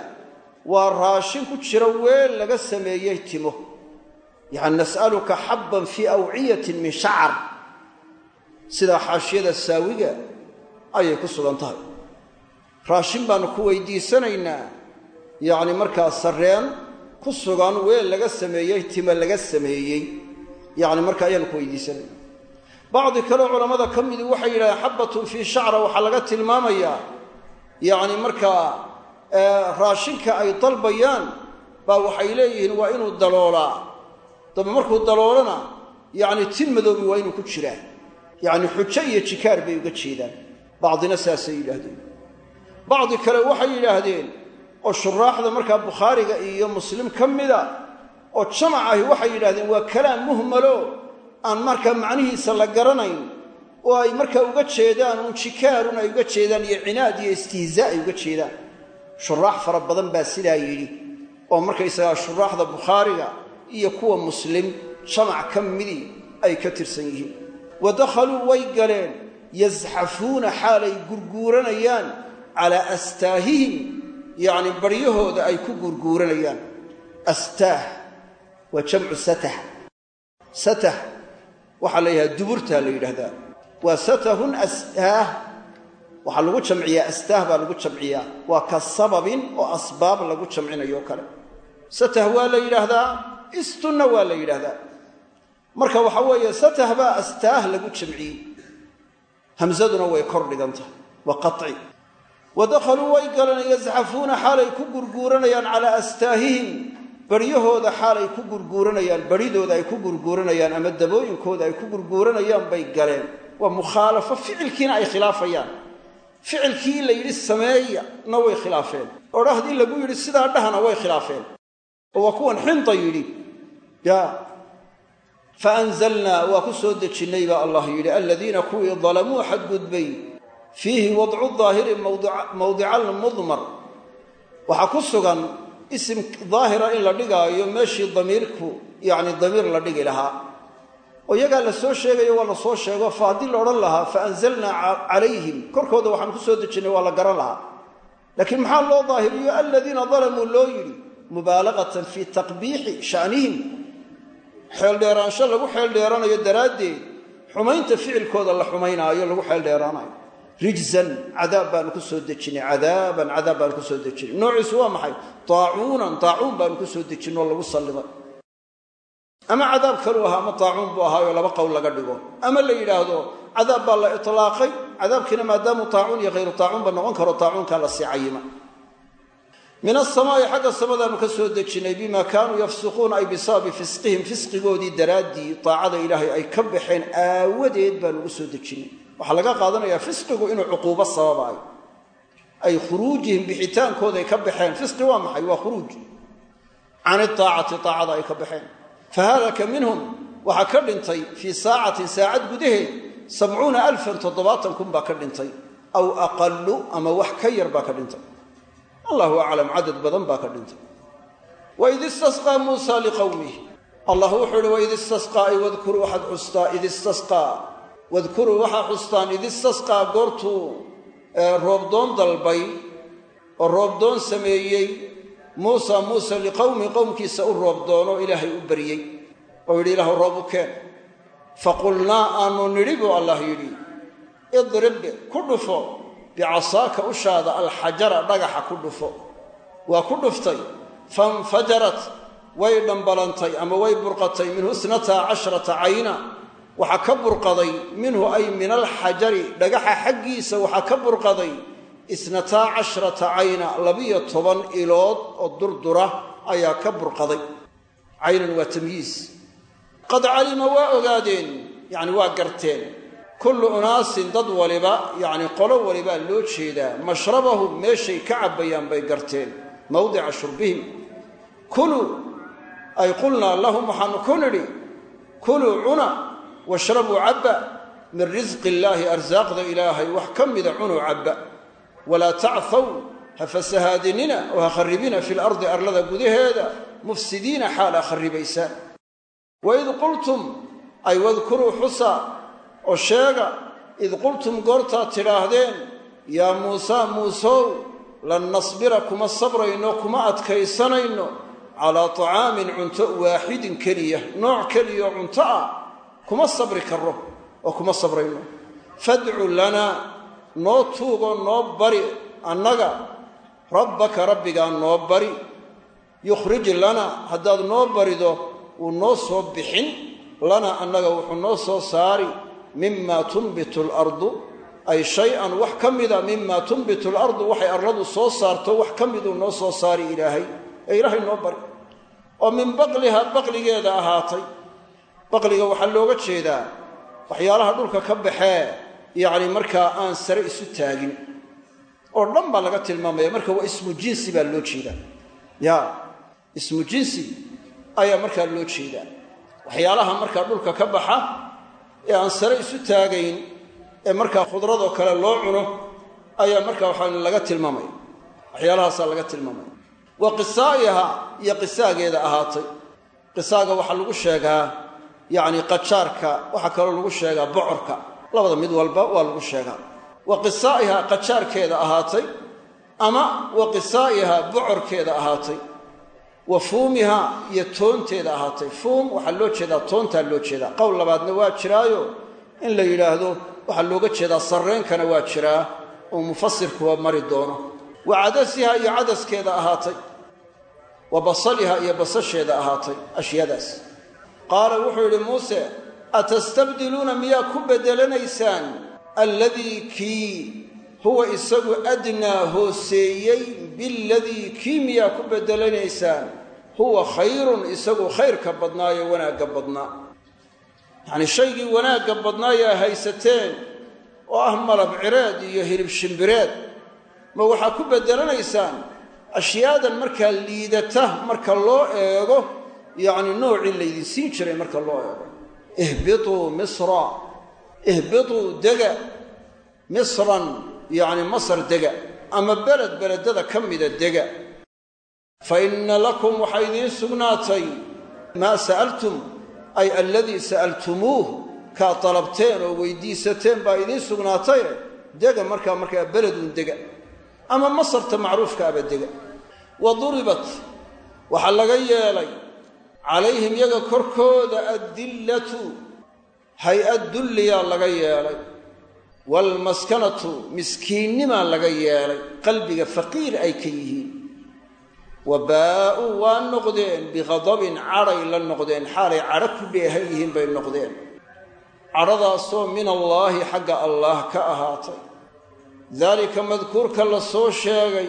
Waa raashin ku jira weel laga sameeyey timo. Yacni nas'aluka xabban fii awciyatin min shacar sidaa xaashiyada saawiga ayay ku sugan tahay. Raashin baanu ku weydiisanaynaa. Yacni markaa sarreen ku sugan weel laga sameeyey timo laga sameeyey. Yacni marka ayaanu ku weydiisanayna bacdi kaleo culammada ka midii waxay yidhahdeen xabbatun fii shacra waxaa laga tilmaamayaa yacni markaa raashinka ay dalbayaan baa waxay leeyihiin waa inuu daloolaa. Daba markuu daloolana yacni tin madoobi waa inuu ku jiraa. Yacni xujo iyo jikaar bay uga jeedaan. Bacdina saasay yidhaahdeen. Bacdi kale waxay yidhaahdeen oo shuraaxda markaa bukhaariga iyo muslim ka mida oo jamac ahi waxay yidhahdeen waa kalaam muhmalo aan markaa macnihiisa la garanayn oo ay markaa uga jeedaan uun jikaarun ay uga jeedaan iyo cinaad iyo istihzaa ay uga jeedaan. Shuraax fara badan baa sidaa yidhi oo markaysagaa shuraaxda bukhaariga iyo kuwa muslim jamac ka midii ay ka tirsan yihiin. Wa dakhaluu way galeen yasxafuuna xaalay gurguuranayaan calaa astaahihim yacni baryahooda ay ku gurguuranayaan. Astaah waa jamcu satah satah waxaa la yidhahda duburtaa la yidhahdaa waa satahun astaah waxaa lagu jamciyaa astaah baa lagu jamciyaa. Waa ka sababin oo asbaab lagu jamcinayo kale. Satah waa la yidhaahdaa istunna waa la yidhaahdaa. Marka waxa weeye satah baa astaah lagu jamciyey. Hamsaduna way kor dhigan waa qaci wa dakhaluu way galeen yasxafuuna xaalay ku gurguuranayaan calaa astaahihim baryahooda xaalay ku gurguuranayaan baridooda ay ku gurguuranayaan ama dabooyinkooda ay ku gurguuranayaan bay galeen waa mukhaalafo ficilkiina ay khilaafayaan ficilkii la yidhi sameeya na way khilaafeen odhahdii lagu yidhi sidaa dhahna way khilaafeen oo waa kuwan xinta yidhi ya fa anzalnaa waa ku soo dejinnay baa allah yidhi aladiina kuwii dalamuu xadgudbay fiihi wadcu daahiri mawdica almudmar waxaa ku sugan isim daahira in la dhigaayo meeshii damiirku yacni damiir la dhigi lahaa. Oo iyagaa la soo sheegayo waa la soo sheego fa haddii la odhan lahaa fa anzalnaa calayhim. Korkooda waxaan ku soo dejinnay waa la garan lahaa. Laakiin maxaa loo daahiriyo? Aladiina dalamuu loo yidhi mubaalaqatan fii taqbiixi sha'nihim. Xeeldheeraansho lagu xeeldheeranayo daraaddeed xumaynta ficilkooda la xumaynaayo lagu xeeldheeraanayo rijzan cadaab baanu ku soo dejinnay cadaaban cadaab baanu ku soo dejinnay noociisu waa maxay? Taacuunan taacuun baanu ku soo dejinno lagu salliday ama cadaab kaluu ahaa ama taacuun buu ahaayoo laba qowl laga dhigo. Ama la yidhaahdo cadaab baa la itlaaqay cadaabkiina maadaamu taacuun iyo khayru taacuunba noqon karo taacuunkaa la sii min asamaa'i xagga samadaanu ka soo bimaa kaanuu yafsuquuna ay bisababi fisqihim fisqigoodii daraaddii taacada ilaahay ay ka baxeen aawadeed baanu ugu soo dejinnay waxaa laga qaadanayaa fisqigu inuu cuquubo sababaayo ay khuruujihim bixitaankooda ay ka baxeen. Fisqi waa maxay? Waa khuruuj. Can idaacati daacada ay ka baxeen. Fahalaka minhum waxaa ka dhintay fii saacatin saacad gudaheed sabcuuna alfan toddobaatan kun baa ka dhintay. Aw aqalu ama wax ka yar baa ka dhintay. Allahu aclam cadad badan baa ka dhintay. Waid istasqaa muusa liqowmih allah wuxuu ihi waid istasqaa ay wadkuruu waxaad xustaa id istasqaa wadkuruu waxaa xustaan id istasqaa goortuu roobdoon dalbay oo roobdoon sameeyey. Muusa muuse liqowmi qowmkiisa u roobdoono ilaahay u baryey oo yidhi ilaahu roob u keen. Faqulnaa aanu nidhi buu allah yidhi. Idrib ku dhufo bicasaaka ushaada alxajara dhagaxa ku dhufo. Waa ku dhuftay. Fainfajarat way dhambalantay ama way burqatay minhu isnataa cashrata cayna waxaa ka burqaday minhu ay min alxajari dhagaxa xaggiisa waxaa ka burqaday isnataa cashrata cayna labiyo toban ilood oo durdura ayaa ka burqaday. Caynan waa tamyiis. Qad calima waa ogaadeen yacni waa garteen. Kullu unaasin dad waliba yacni qolo walibaa loo jeedaa mashrabahum meeshay ka cabbayaan bay garteen mawdica shurbihim. Kuluu ay qulnaa lahum waxaanu ku nidhi kuluu cuna washrabuu cabba min risqi illaahi arsaaqda ilaahay wax ka mida cunuu cabba. Walaa tacthaw ha fasahaadinina oo ha kharribina fi lardi arlada gudaheeda mufsidiina xaala kharribaysaan waid qultum ay wadkuruu xusa oo sheega id qultum goortaad tidhaahdeen yaa muusaa muusow lan nasbira kuma sabrayno kuma adkaysanayno calaa tacaamin cunto waaxidin keliya nooc keliyaoo cunto ah kuma sabri karro oo kuma sabrayno. Fadcu lanaa noo tuugoo noo bari annaga. Rabbaka rabbigaa noo bari. Yukhrij lana haddaad noo barido wuu noo soo bixin lana annaga wuxuu noo soo saari. Mima tunbitu alardu ay shay-an wax ka mida. Mima tunbitu alardu waxay arladu soo saarto wax ka miduu noo soo saari ilaahay. Ee ilaahay noo bari. Oo min baqliha baqligeeda ahaatay baqliga waxaa looga jeedaa waxyaalaha dhulka ka baxee yacni markaa aan sare isu taagin. Oo dhan baa laga tilmaamaya marka waa ismu jinsi baa loo jeedaa. Ya ismu jinsi ayaa markaa loo jeedaa. Waxyaalaha markaa dhulka ka baxa ee aan sare isu taagayn ee markaa khudradoo kale loo cuno ayaa markaa waxaa laga tilmaamaya waxyaalahaasaa laga tilmaamaya wa qisaa'iha iyo qisaageeda ahaatay. Qisaaga waxaa lagu sheegaa yacni qajaarka waxaa kaloo lagu sheegaa bocorka. Labada mid walba waa lagu sheegaa. Wa qisaa'iha qajaarkeeda ahaatay ama wa qisaa'iha bocorkeeda ahaatay. Wa fuumiha iyo toonteeda ahaatay. Fuum waxaa loo jeedaa toontaa loo jeedaa. Qowl labaadna waa jiraayo. In la yidhaahdo waxaa looga jeedaa sarreenkana waa jiraa. Oo mufasirkuwa mari doono. Wa cadasiha iyo cadaskeeda ahaatay. Wa basaliha iyo basasheeda ahaatay ashyaadaas qaala wuxuu yidhi muuse atastabdiluuna miyaa ku beddelanaysaan? Alladii kii huwa isagu adnaa hooseeyey biladii kii miyaa ku beddelanaysaan? Huwa khayrun isagu khayrka badnaayo wanaagga badnaa. Yacnii shaygii wanaagga badnaayaa haysateen oo ah malab cireed iyo hilib shimbireed ma waxaa ku beddelanaysaan? Ashyaadan markaa liidata marka loo eego yacni noocii laydin siin jiray marka loo eego. Ihbituu misra. Ihbituu dega. Misran yacni masar dega. Ama beled beledada ka mida dega. Fa inna lakum waxaa idiin sugnaatay. Maa sa'altum? Ay alladii sa'altumuuh. Kaa dalabteen oo weydiisateen baa idiin sugnaatay. Dega markaa markaa beledun dega. Ama masarta macruufkaaba dega. Wa duribat. Waxaa laga yeelay calayhim yaga korkooda addillatu hay'ad dulliyaa laga yeelay waalmaskanatu miskiinnimaa laga yeelay qalbiga faqiir ay ka yihiin. Wa baa'uu waa noqdeen bighadabin cadhay la noqdeen xaalay cadho ku dheehan yihiin bay noqdeen. Cadhadaasoo min allaahi xagga allaah ka ahaatay. Daalika madkuurka la soo sheegay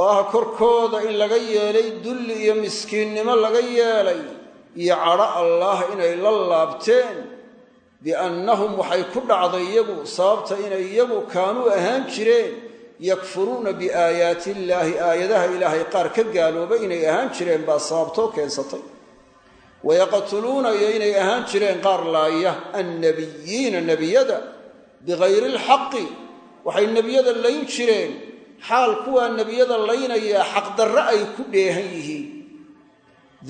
oo ah korkooda in laga yeelay dulli iyo miskiinnimo laga yeelay iyo cadho allaah inay la laabteen biannahum waxay ku dhacday iyagu sababta inay iyagu kaanuu ahaan jireen yakfuruuna biaayaati illaahi aayadaha ilaahay qaar ka gaalooba inay ahaan jireen baa sababtoo keensatay. Wayaqtuluuna iyo inay ahaan jireen qaar laaya annabiyiina nebiyada bikayri alxaqi waxay nebiyada layn jireen xaal kuwaa nebiyada laynayaa xaqdarre ay ku dheehan yihiin.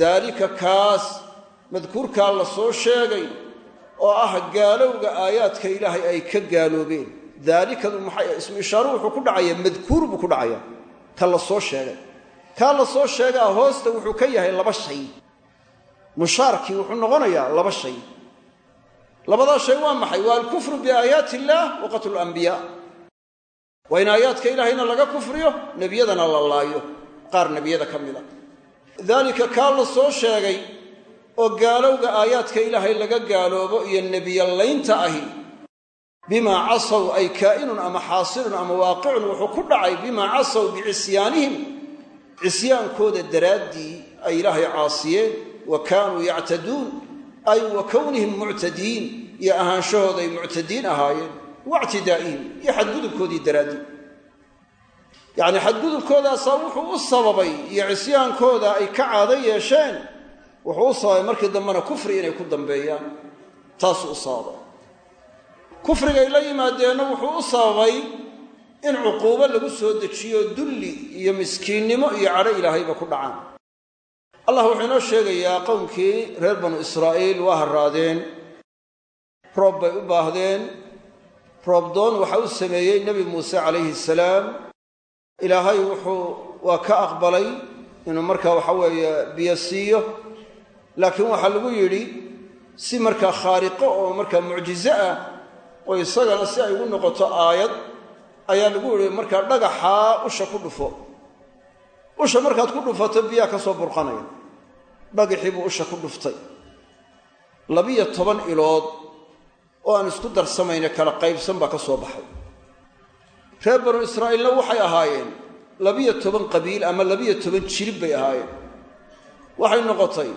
Daalika kaas madkuurkaa la soo sheegay oo ah gaalowga aayaadka ilaahay ay ka gaaloobeen. Daalikadu maxay ismu ishaaru wuxuu ku dhacayaa madkuur buu ku dhacayaa ka la soo sheegay. Kaa la soo sheegaa hoosta wuxuu ka yahay laba shay. Mushaarkii wuxuu noqonayaa laba shay. Labadaa shay waa maxay? Waa alkufru biaayaati illaah wa qatlu lambiyaa waa in aayaadka ilaahayna laga kufriyo nebiyadana la laayo. Qaar nebiyada ka mida daalika kaa la soo sheegay oo gaalowga aayaadka ilaahay laga gaaloobo iyo nebiyalaynta ahi bimaa casaw ay kaa'inun ama xaasilun ama waaqicun wuxuu ku dhacay bimaa casaw bicisyaanihim cisyaankooda daraaddii ay ilaahay caasiyeen wa kaanuu yactaduun ay wa kownihim muctadiin iyo ahaanshahooda ay muctadiin ahaayeen wactidaa'ihim iyo xadgudubkoodii daraaddii yacnii xadgudubkoodaasaa wuxuu u sababay iyo cisyaankooda ay ka caado yeesheen wuxuu u sababay markii dambena kufri inay ku dambeeyaan. Taasuu u sababay kufrigay la yimaadeenna wuxuu u sababay in cuquubo lagu soo dejiyo dulli iyo miskiinnimo iyo cadho ilaahayba ku dhacaan. Allah wuxuu inoo sheegayaa qowmkii reer banu israa'iil waa harraadeen roob bay u baahdeen roobdoon waxa u sameeyey nebi muuse calayhi salaam. Ilaahay wuxuu waa ka aqbalay inuu markaa waxa weeye biyo siiyo. Laakiin waxaa lagu yidhi si markaa khaariqo oo markaa mucjizo ah oo isagana si ay ugu noqoto aayad ayaa lagu yidhi markaa dhagaxaa usha ku dhufo. Usha markaad ku dhufato biyaa ka soo burqanaya. Dhagaxii buu usha ku dhuftay. Labiyo toban ilood oo aan isku darsamayne kala qaybsan baa ka soo baxay. Reer banu israa'iilna waxay ahaayeen labiyo toban qabiil ama labiyo toban jirib bay ahaayeen. Waxay noqotay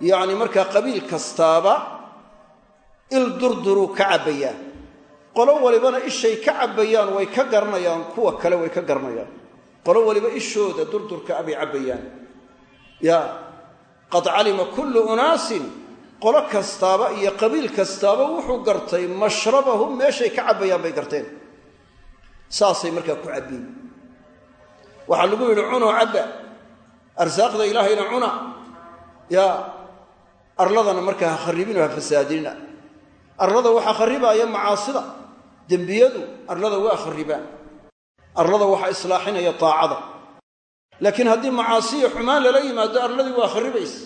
yacni markaa qabiil kastaaba il durduruu ka cabbayaan. Qolo walibana ishay ka cabbayaan way ka garanayaan kuwa kale way ka garanayaan qolo waliba ishooda durdurka abay cabbayaan. Ya qad calima kullu unaasin qolo kastaaba iyo qabiil kastaaba wuxuu gartay mashrabahum meeshay ka cabbayaan bay garteen. Saasay markaa ku cabbiin waxaa lagu yidhi cunoo cabba. Arsaaqda ilaahayna cuna. Ya arladana markaa ha kharribinoo ha fasaadinina. Arlada waxaa kharribaaya macaasida. Dembiyadu arlada waa kharribaan arlada waxaa islaaxinaya taacada. Laakiin haddii macaasiya xumaan lala yimaado arladii waa kharribaysa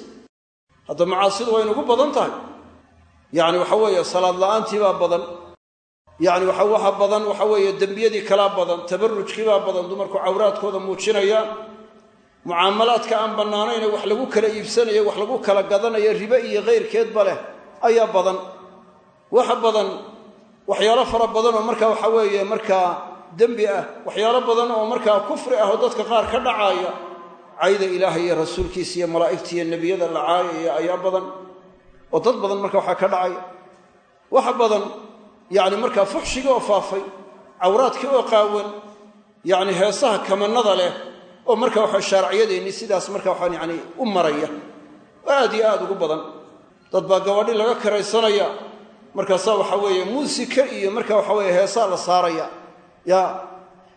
hadda macaasidu way nugu badan tahay. Yacni waxa weeye salaad la'aantii baa badan. Yacni waxa waxa badan waxa weeye dembiyadii kalaa badan tabarrujkii baa badan dumarku cawraadkooda muujinayaan mucaamalaadka aan bannaanayne wax lagu kala iibsanayo wax lagu kala gadanayo ribe iyo kayrkeedba leh ayaa badan. Waxa badan waxyaalo fara badan oo markaa waxa weeye markaa dembi ah waxyaalo badan oo markaa kufri ah oo dadka qaar ka dhacaaya cayda ilaahay iyo rasuulkiisa iyo malaa'igta iyo nebiyada la caayaya ayaa badan oo dad badan marka waxaa ka dhacaya waxa badan yacni markaa fuxshigii oo faafay cawraadkii oo qaawan yacni heesaha kamannada leh oo marka waxa shaarciyadeenni sidaas marka waxaan yacni u maraya. Oo aad iyo aad ugu badan. Dad baa gabadhi laga karaysanaya. Markaasaa waxa weeye muusika iyo marka waxa weeye heesaa la saaraya. Ya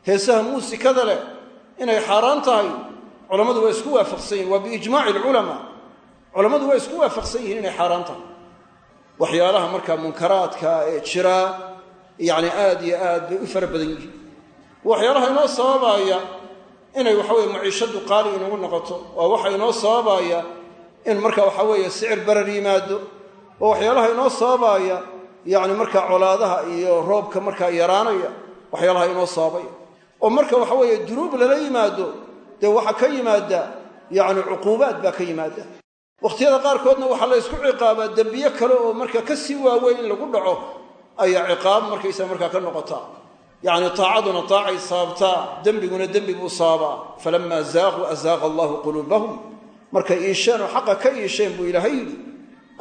heesaha muusikada leh inay xaaraan tahay culammadu waa isku waafaqsan yihiin waa biijmaaci alculamaa. Culammadu waa isku waafaqsan yihiin inay xaaraan tahay waxyaalaha markaa munkaraadka ee jiraa yacni aad iyo aad bay u fara badan yihiin. Waxyaalaha inoo sababaaya inay waxaweye maciishadu qaali inugu noqoto waa waxa inoo sababaaya in marka waxa weeye sicir barar yimaado waa waxyaalaha inoo sababaaya yacni markaa colaadaha iyo roobka markaa yaraanaya waxyaalaha inoo sababaya oo marka waxa weeye dunuub lala yimaado dee waxaa ka yimaada yacni cuquubaad baa ka yimaada. Wakhtiyada qaarkoodna waxaa la ysku ciqaabaa dembiye kale oo marka ka sii waaweyn in lagu dhaco ayaa ciqaab markaysa markaa ka noqotaa yacni taacaduna taacay saabtaa dembiguna dembi buu saabaa. Falamaa zaaquu azaaqa allahu quluubahum. Markay iisheen oo xaqa ka iisheen buu ilaahay yidhi.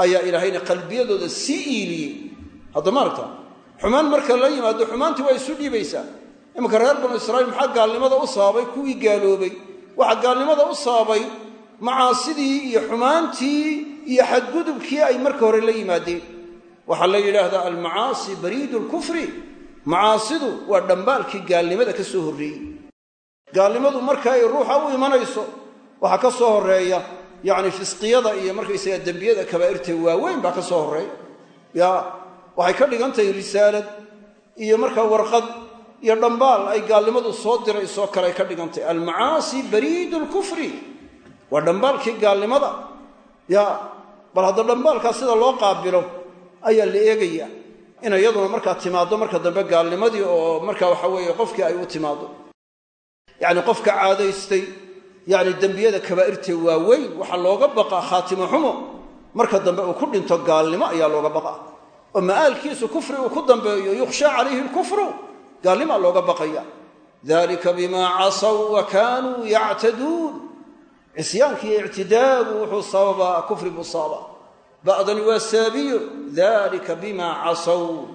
Ayaa ilaahayna qalbiyadooda sii iiliyey. Hadda maaragta xumaan marka la yimaado xumaantii waa isu dhiibaysaa. Imanka reer banu israiil maxaa gaalnimada u sababay kuwii gaaloobay waxaa gaalnimada u sababay macaasidii iyo xumaantii iyo xadgudubkii ay marka hore la yimaadeen. Waxaa la yidhaahdaa almacaasi bariidu lkufri macaasidu waa dhambaalkii gaalnimada ka soo horreeyey. Gaalnimadu marka ay ruuxa u imanayso waxaa ka soo horreeya yacni fisqiyada iyo markaysaga dembiyada kabaa'irta waaweyn baa ka soo horreeya. Ya waxay ka dhigan tahay risaalad iyo markaa warqad iyo dhambaal ay gaalnimadu soo diraysoo kale ay ka dhigan tahay almacaasi bariidu lkufri waa dhambaalkii gaalnimada. Ya bal hadda dhambaalkaa sida loo qaabilo ayaa la eegaya in iyaduna markaa timaaddo marka dambe gaalnimadii oo marka waxa weeye qofkii ay u timaaddo. Yacni qofka caadaystay yacni dembiyada kabaa'irtee waaweyn waxaa looga baqaa khaatimo xumo marka dambe uu ku dhinto gaalnimo ayaa looga baqaa. Oo ma'aalkiisu kufri uu ku dambeeyo yukhshaa calayhi lkufru gaalnimaa looga baqaya. Dalika bimaa casaw wa kaanuu yactaduun. Cisyaankiiyo ictidaagu wuxuu sababaa kufri buu sababa ba'dani waa saabiyo. Dalika bimaa casaw.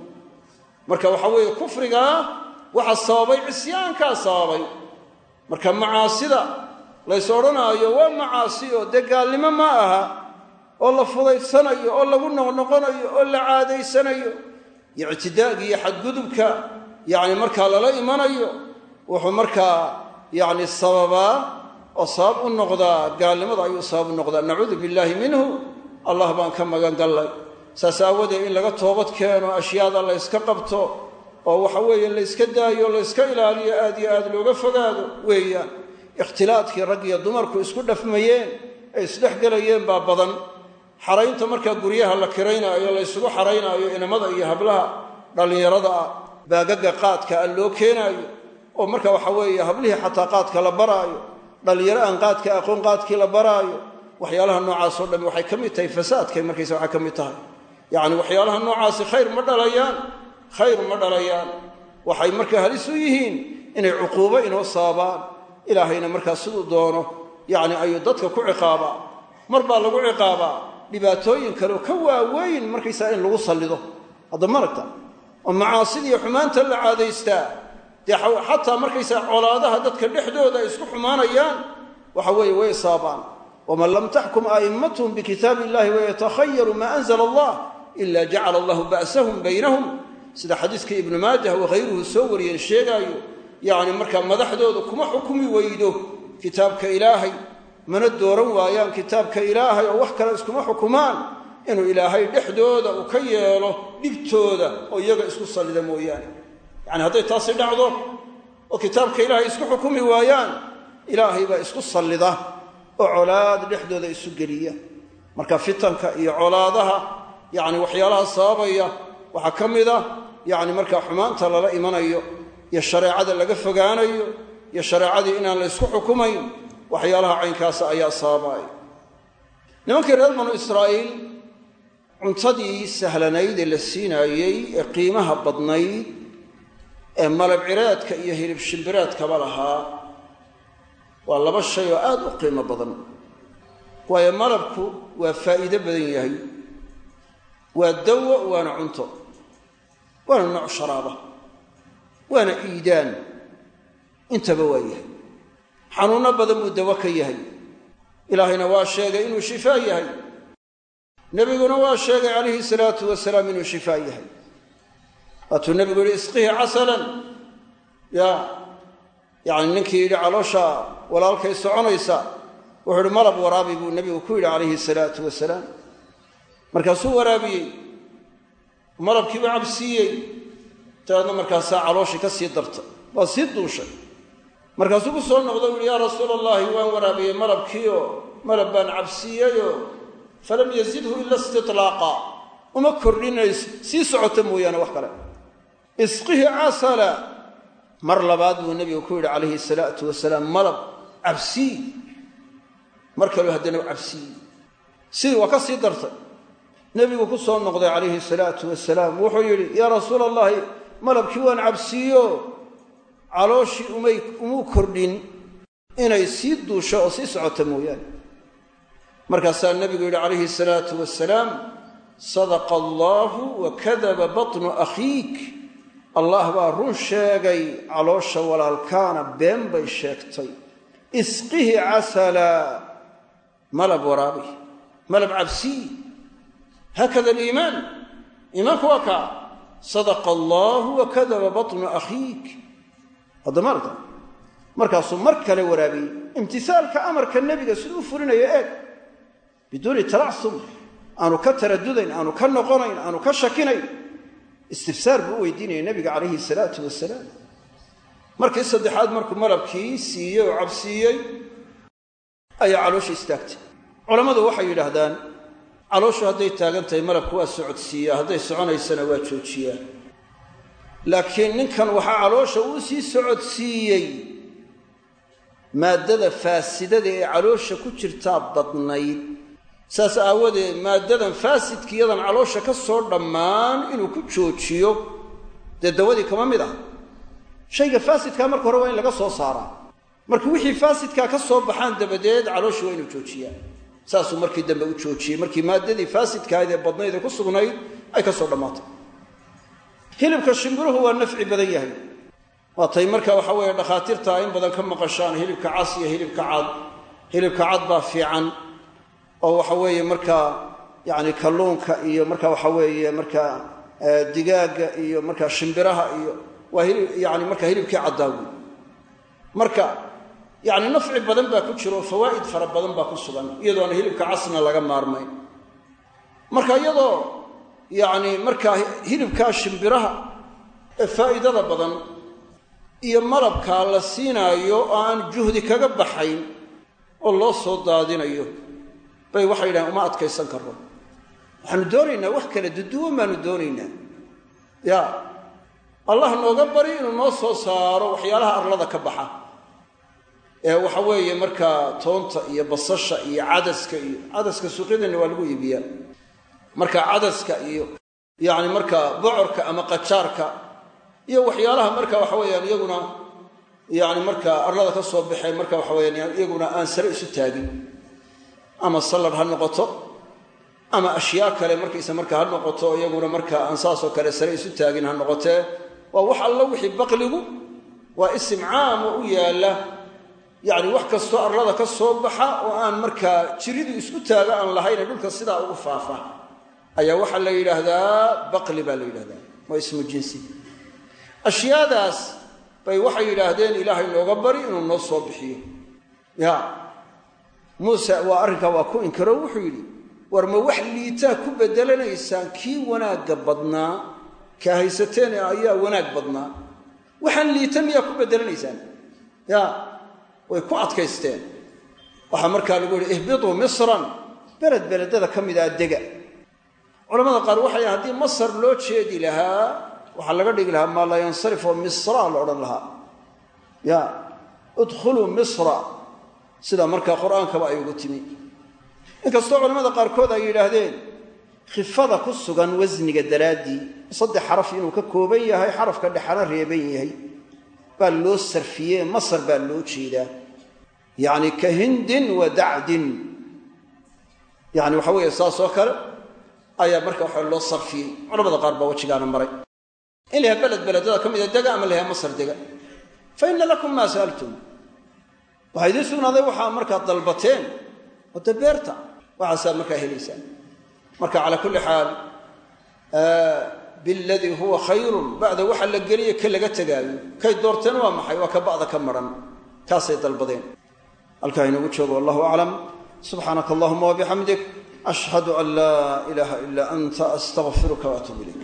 Marka waxaa weeye kufrigaa waxa sababay cisyaankaa sababay. Marka macaasida lays odhanaayo waa macaasi oo dee gaalnimo ma aha oo la fudaysanayo oo lagu noqnoqonayo oo la caadaysanayo. Ictidaagi iyo xadgudubka yacni markaa lala imanayo wuxuu markaa yacni sababaa oo sabab u noqdaa gaalnimada ayuu sabab u noqdaa nacuudu billaahi minhu allah baan ka magan gallay. Saas aawadeed in laga toobad keeno ashyaada la yska qabto oo waxa weeye layska daayo layska ilaaliyo aad iyo aad looga fogaado weeyaan ikhtilaadkii rag iyo dumarku isku dhafmayeen ee isdhex gelayeen baa badan. Xaraynta markaa guryaha la kiraynaayo la ysugu xaraynaayo inamada iyo hablaha dhallinyarada ah baagaga qaadka a loo keenaayo oo marka waxa weeye hablihii xataa qaadka la baraayo dhallinyaro aan qaadka aqoon qaadkii la baraayo waxyaalaha noocaasoo dhammi waxay ka mid tahay fasaadkay markaysa waxay ka mid tahay. Yacni waxyaalaha noocaasi khayr ma dhalayaan khayr ma dhalayaan. Waxay markaa halis u yihiin inay cuquubo inoo saabaan. Ilaahayna markaa siduu doono yacni ayuu dadka ku ciqaabaa. Mar baa lagu ciqaabaa. Dhibaatooyin kaleo ka waaweyn markaysaa in lagu sallido. Hadda maragta oo macaasidiiyo xumaanta la caadaystaa dee xataa markaysaa colaadaha dadka dhexdooda ay isku xumaanayaan waxa weeye way saabaan. Waman lam taxkum a'immatuhum bikitaabi illahi wayatakhayaru maa anzala allah ila jacala allahu ba'sahum baynahum. Sida xadiiska ibnu maajah wakhayruhu soo wariyeen sheegaayo yacni markaa madaxdoodu kuma xukumi weydo kitaabka ilaahay mana dooran waayaan kitaabka ilaahay oo wax kale iskuma xukumaan inuu ilaahay dhexdooda uu ka yeelo dhibtooda oo iyaga isku sallida mooyaane. Yacni hadday taasi dhacdo oo kitaabka ilaahay isku xukumi waayaan ilaahay baa isku sallida oo colaad dhexdooda isu geliya. Marka fitanka iyo colaadaha yacni waxyaalaha sababaya waxaa ka mid a yacni markaa xumaanta lala imanayo iyo shareecada laga fogaanayo iyo shareecadii inaan la ysku xukumayn waxyaalaha caynkaasa ayaa sababaaya nimankii reer banu israa'iil cuntadii sahlanayd ee la siinaayey ee qiimaha badnayd ee malab cireedka iyo hilib shimbireedkaba lahaa waa laba shay oo aad u qiimo badan. Waayo malabku waa faa'iido badan yahay waa dawo waana cunto waana nooc sharaaba waana iidaan. Intaba waa yahay. Xanuunno badan buu dawo ka yahay. Ilaahayna waa sheegay inuu shifaa yahay nebiguna waa sheegay calayhi salaatu wasalaam inuu shifaa yahay. Waatuu nebigu yihi isqihi casalan. Ya yacni ninkii yidhi caloosha walaalkay soconaysa. Wuxuu ihi malab waraabi buu nebigu ku yidhi calayhi salaatu wasalaam. Markaasuu waraabiyey. Malabkiibuu cabsiiyey. Dabeedna markaasaa calooshii ka sii darta. Waa sii duushay. Markaasuu ku soo noqdo u yihi yaa rasuula allahi waan waraabiyey malabkiioo malab baan cabsiiyeyoo falam yazidhu ila istitlaaqa uma kordhinayso sii socota mooyaane wax kale. Isqihi casala. Mar labaad buu nebigu ku yidhi calayhi salaatu wasalaam malab cabsii mar kaleu haddana cabsiiyey sidii waa ka sii dartay. Nebigu ku soo noqday calayhi salaatu wasalaam wuxuu yidhi yaa rasuula allahi malabkii waan cabsiiyo. Calooshii umay umuu kordhin inay sii duusho oo sii socota mooyaane markaasaa nebigu yidhi calayhi salaatu wasalaam sadaqa allaahu wa kadaba batnu akhiik. Allah baa run sheegay caloosha walaalkaana been bay sheegtay. Isqihi casala malab waraabi malab cabsii haakada aliimaan iimaanku waa kaa sadaqa allaahu wa kadaba batnu akhiik. Haddama arta markaasuu mar kale waraabiyey imtisaalka amarka nebiga siduu u fulinayo eeg biduuni talacsum aanu ka taradudayn aanu ka noqonayn aanu ka shakinayn istifsaar buu u weydiinaya nebiga calayhi salaatu wasalaam markii saddexaad markuu malabkii siiyey oo cabsiiyey ayaa caloosha istaagtay. Culammadu waxay yidhaahdaan calooshu hadday taagan tahay malabku waa socodsiiyaa hadday soconaysana waa joojiyaa laakiin ninkan waxaa caloosha uu sii socodsiiyey. Maaddada faasidada ee caloosha ku jirtaa badnayd saas aawadeed maaddadan faasidka iyadan caloosha ka soo dhammaan inuu ku joojiyo dee dawadii kama mid ah. Shayga faasidkaa marka hore waa in laga soo saaraa. Marka wixii faasidkaa ka soo baxaan dabadeed calooshii waa inuu joojiyaa. Saasuu markii dambe u joojiyey. Markii maaddadii faasidkaahayd ee badnayd ee ku sugnayd ay ka soo dhammaatay. Hilibka shimbiruhu waa nafci badan yahay. Waatay marka waxa weeye dhakhaatiirta in badan ka maqashaan hilibka cas iyo hilibka cad. Hilibka cad baa fiican oo waxa weeye markaa yacni kalluunka iyo marka waxa weeye markaa digaagga iyo markaa shimbiraha iyo waa hilib yani marka hilibkii caddaa wey marka yacni nafci badan baa ku jiro fawaa'id fara badan baa ku sugan iyadoona hilibka casna laga maarmayn marka iyadoo yacni markaa hilibkaa shimbiraha ee faa'iidada badan iyo malabkaa la siinaayo oo aan juhdi kaga baxayn oo loo soo daadinayo bay waxay yidhahaan uma adkaysan karno waxaanu doonaynaa wax kale duduwan baanu doonaynaa. Ya allah nooga bari inuu noo soo saaro waxyaalaha arlada ka baxa. Ee waxa weeye markaa toonta iyo basasha iyo cadaska iyo cadaska suuqyadeenna waa lagu iibiyaa. Marka cadaska iyo yacni markaa bocorka ama qajaarka iyo waxyaalaha marka waxa weeyaan iyaguna yacni markaa arlada ka soo baxeen marka waxa weyaan iyaguna aan sare isu taagin ama salad ha noqoto ama ashyaa kale markaysa marka ha noqoto iyaguna marka aan saasoo kale sare isu taagin ha noqotee waa wax allo wixii baqligu waa isim caam oo u yaalla. Yacni wax kastoo arlada ka soo baxa oo aan markaa jiridu isku taaga aan lahayne dhulka sidaa ugu faafa. Ayaa waxaa la yidhaahdaa baqli baa la yidhahdaa waa ismu jinsi. Ashyaadaas bay waxay yidhaahdeen ilaahay nooga bari inuu noo soo bixiyo. Ya muuse waa arrinkaa waa ku inkiro wuxuu yidhi war ma wax liitaa ku bedelanaysaan? Kii wanaagga badnaa? Kaa haysateen ayaa wanaag badnaa. Waxaan liita miyaa ku bedelanaysaan? Ya way ku adkaysteen. Waxaa markaa lagu yihi ihbituu misran. Beled beledada ka mid ah dega. Culamada qaar waxay haddii masar loo jeedi lahaa waxaa laga dhigi lahaa maa laa yansarif oo misra la odhan lahaa. Ya udkhuluu misra sida markaa qur'aankaba ay ugu timi. Inkastoo culamada qaarkood ay yidhaahdeen khifada ku sugan wasniga daraaddii saddex xaraf inuu ka kooban yahay xarafka dhexana reeban yahay baa loo sarfiyee masar baa loo jeedaa. Yacni ka hindin wa dacdin. Yani waxa weeye saas oo kale ayaa marka waxa loo sarfiyey. Culamada qaar baa wejigaana maray. In layaha beled beledada ka mida dega ama layaha masar dega. Fa ina lakum maa sa'altum waxaa idiin sugnaaday waxaa markaa dalbateen wada beerta waxaasaa markaa helaysaan marka calaa kulli xaal biladii huwa khayrun ba'da waxa la geliya ka laga tegaayo kay doorteen waa maxay? Waa ka ba'da ka maran. Kaasay dalbadeen. Halkaa inoogu joogo wallahu aclam. Subxaanaka allahuma wabixamdik ashhadu an laa ilaaha ilaa anta astaqfiruka waatuub ilayk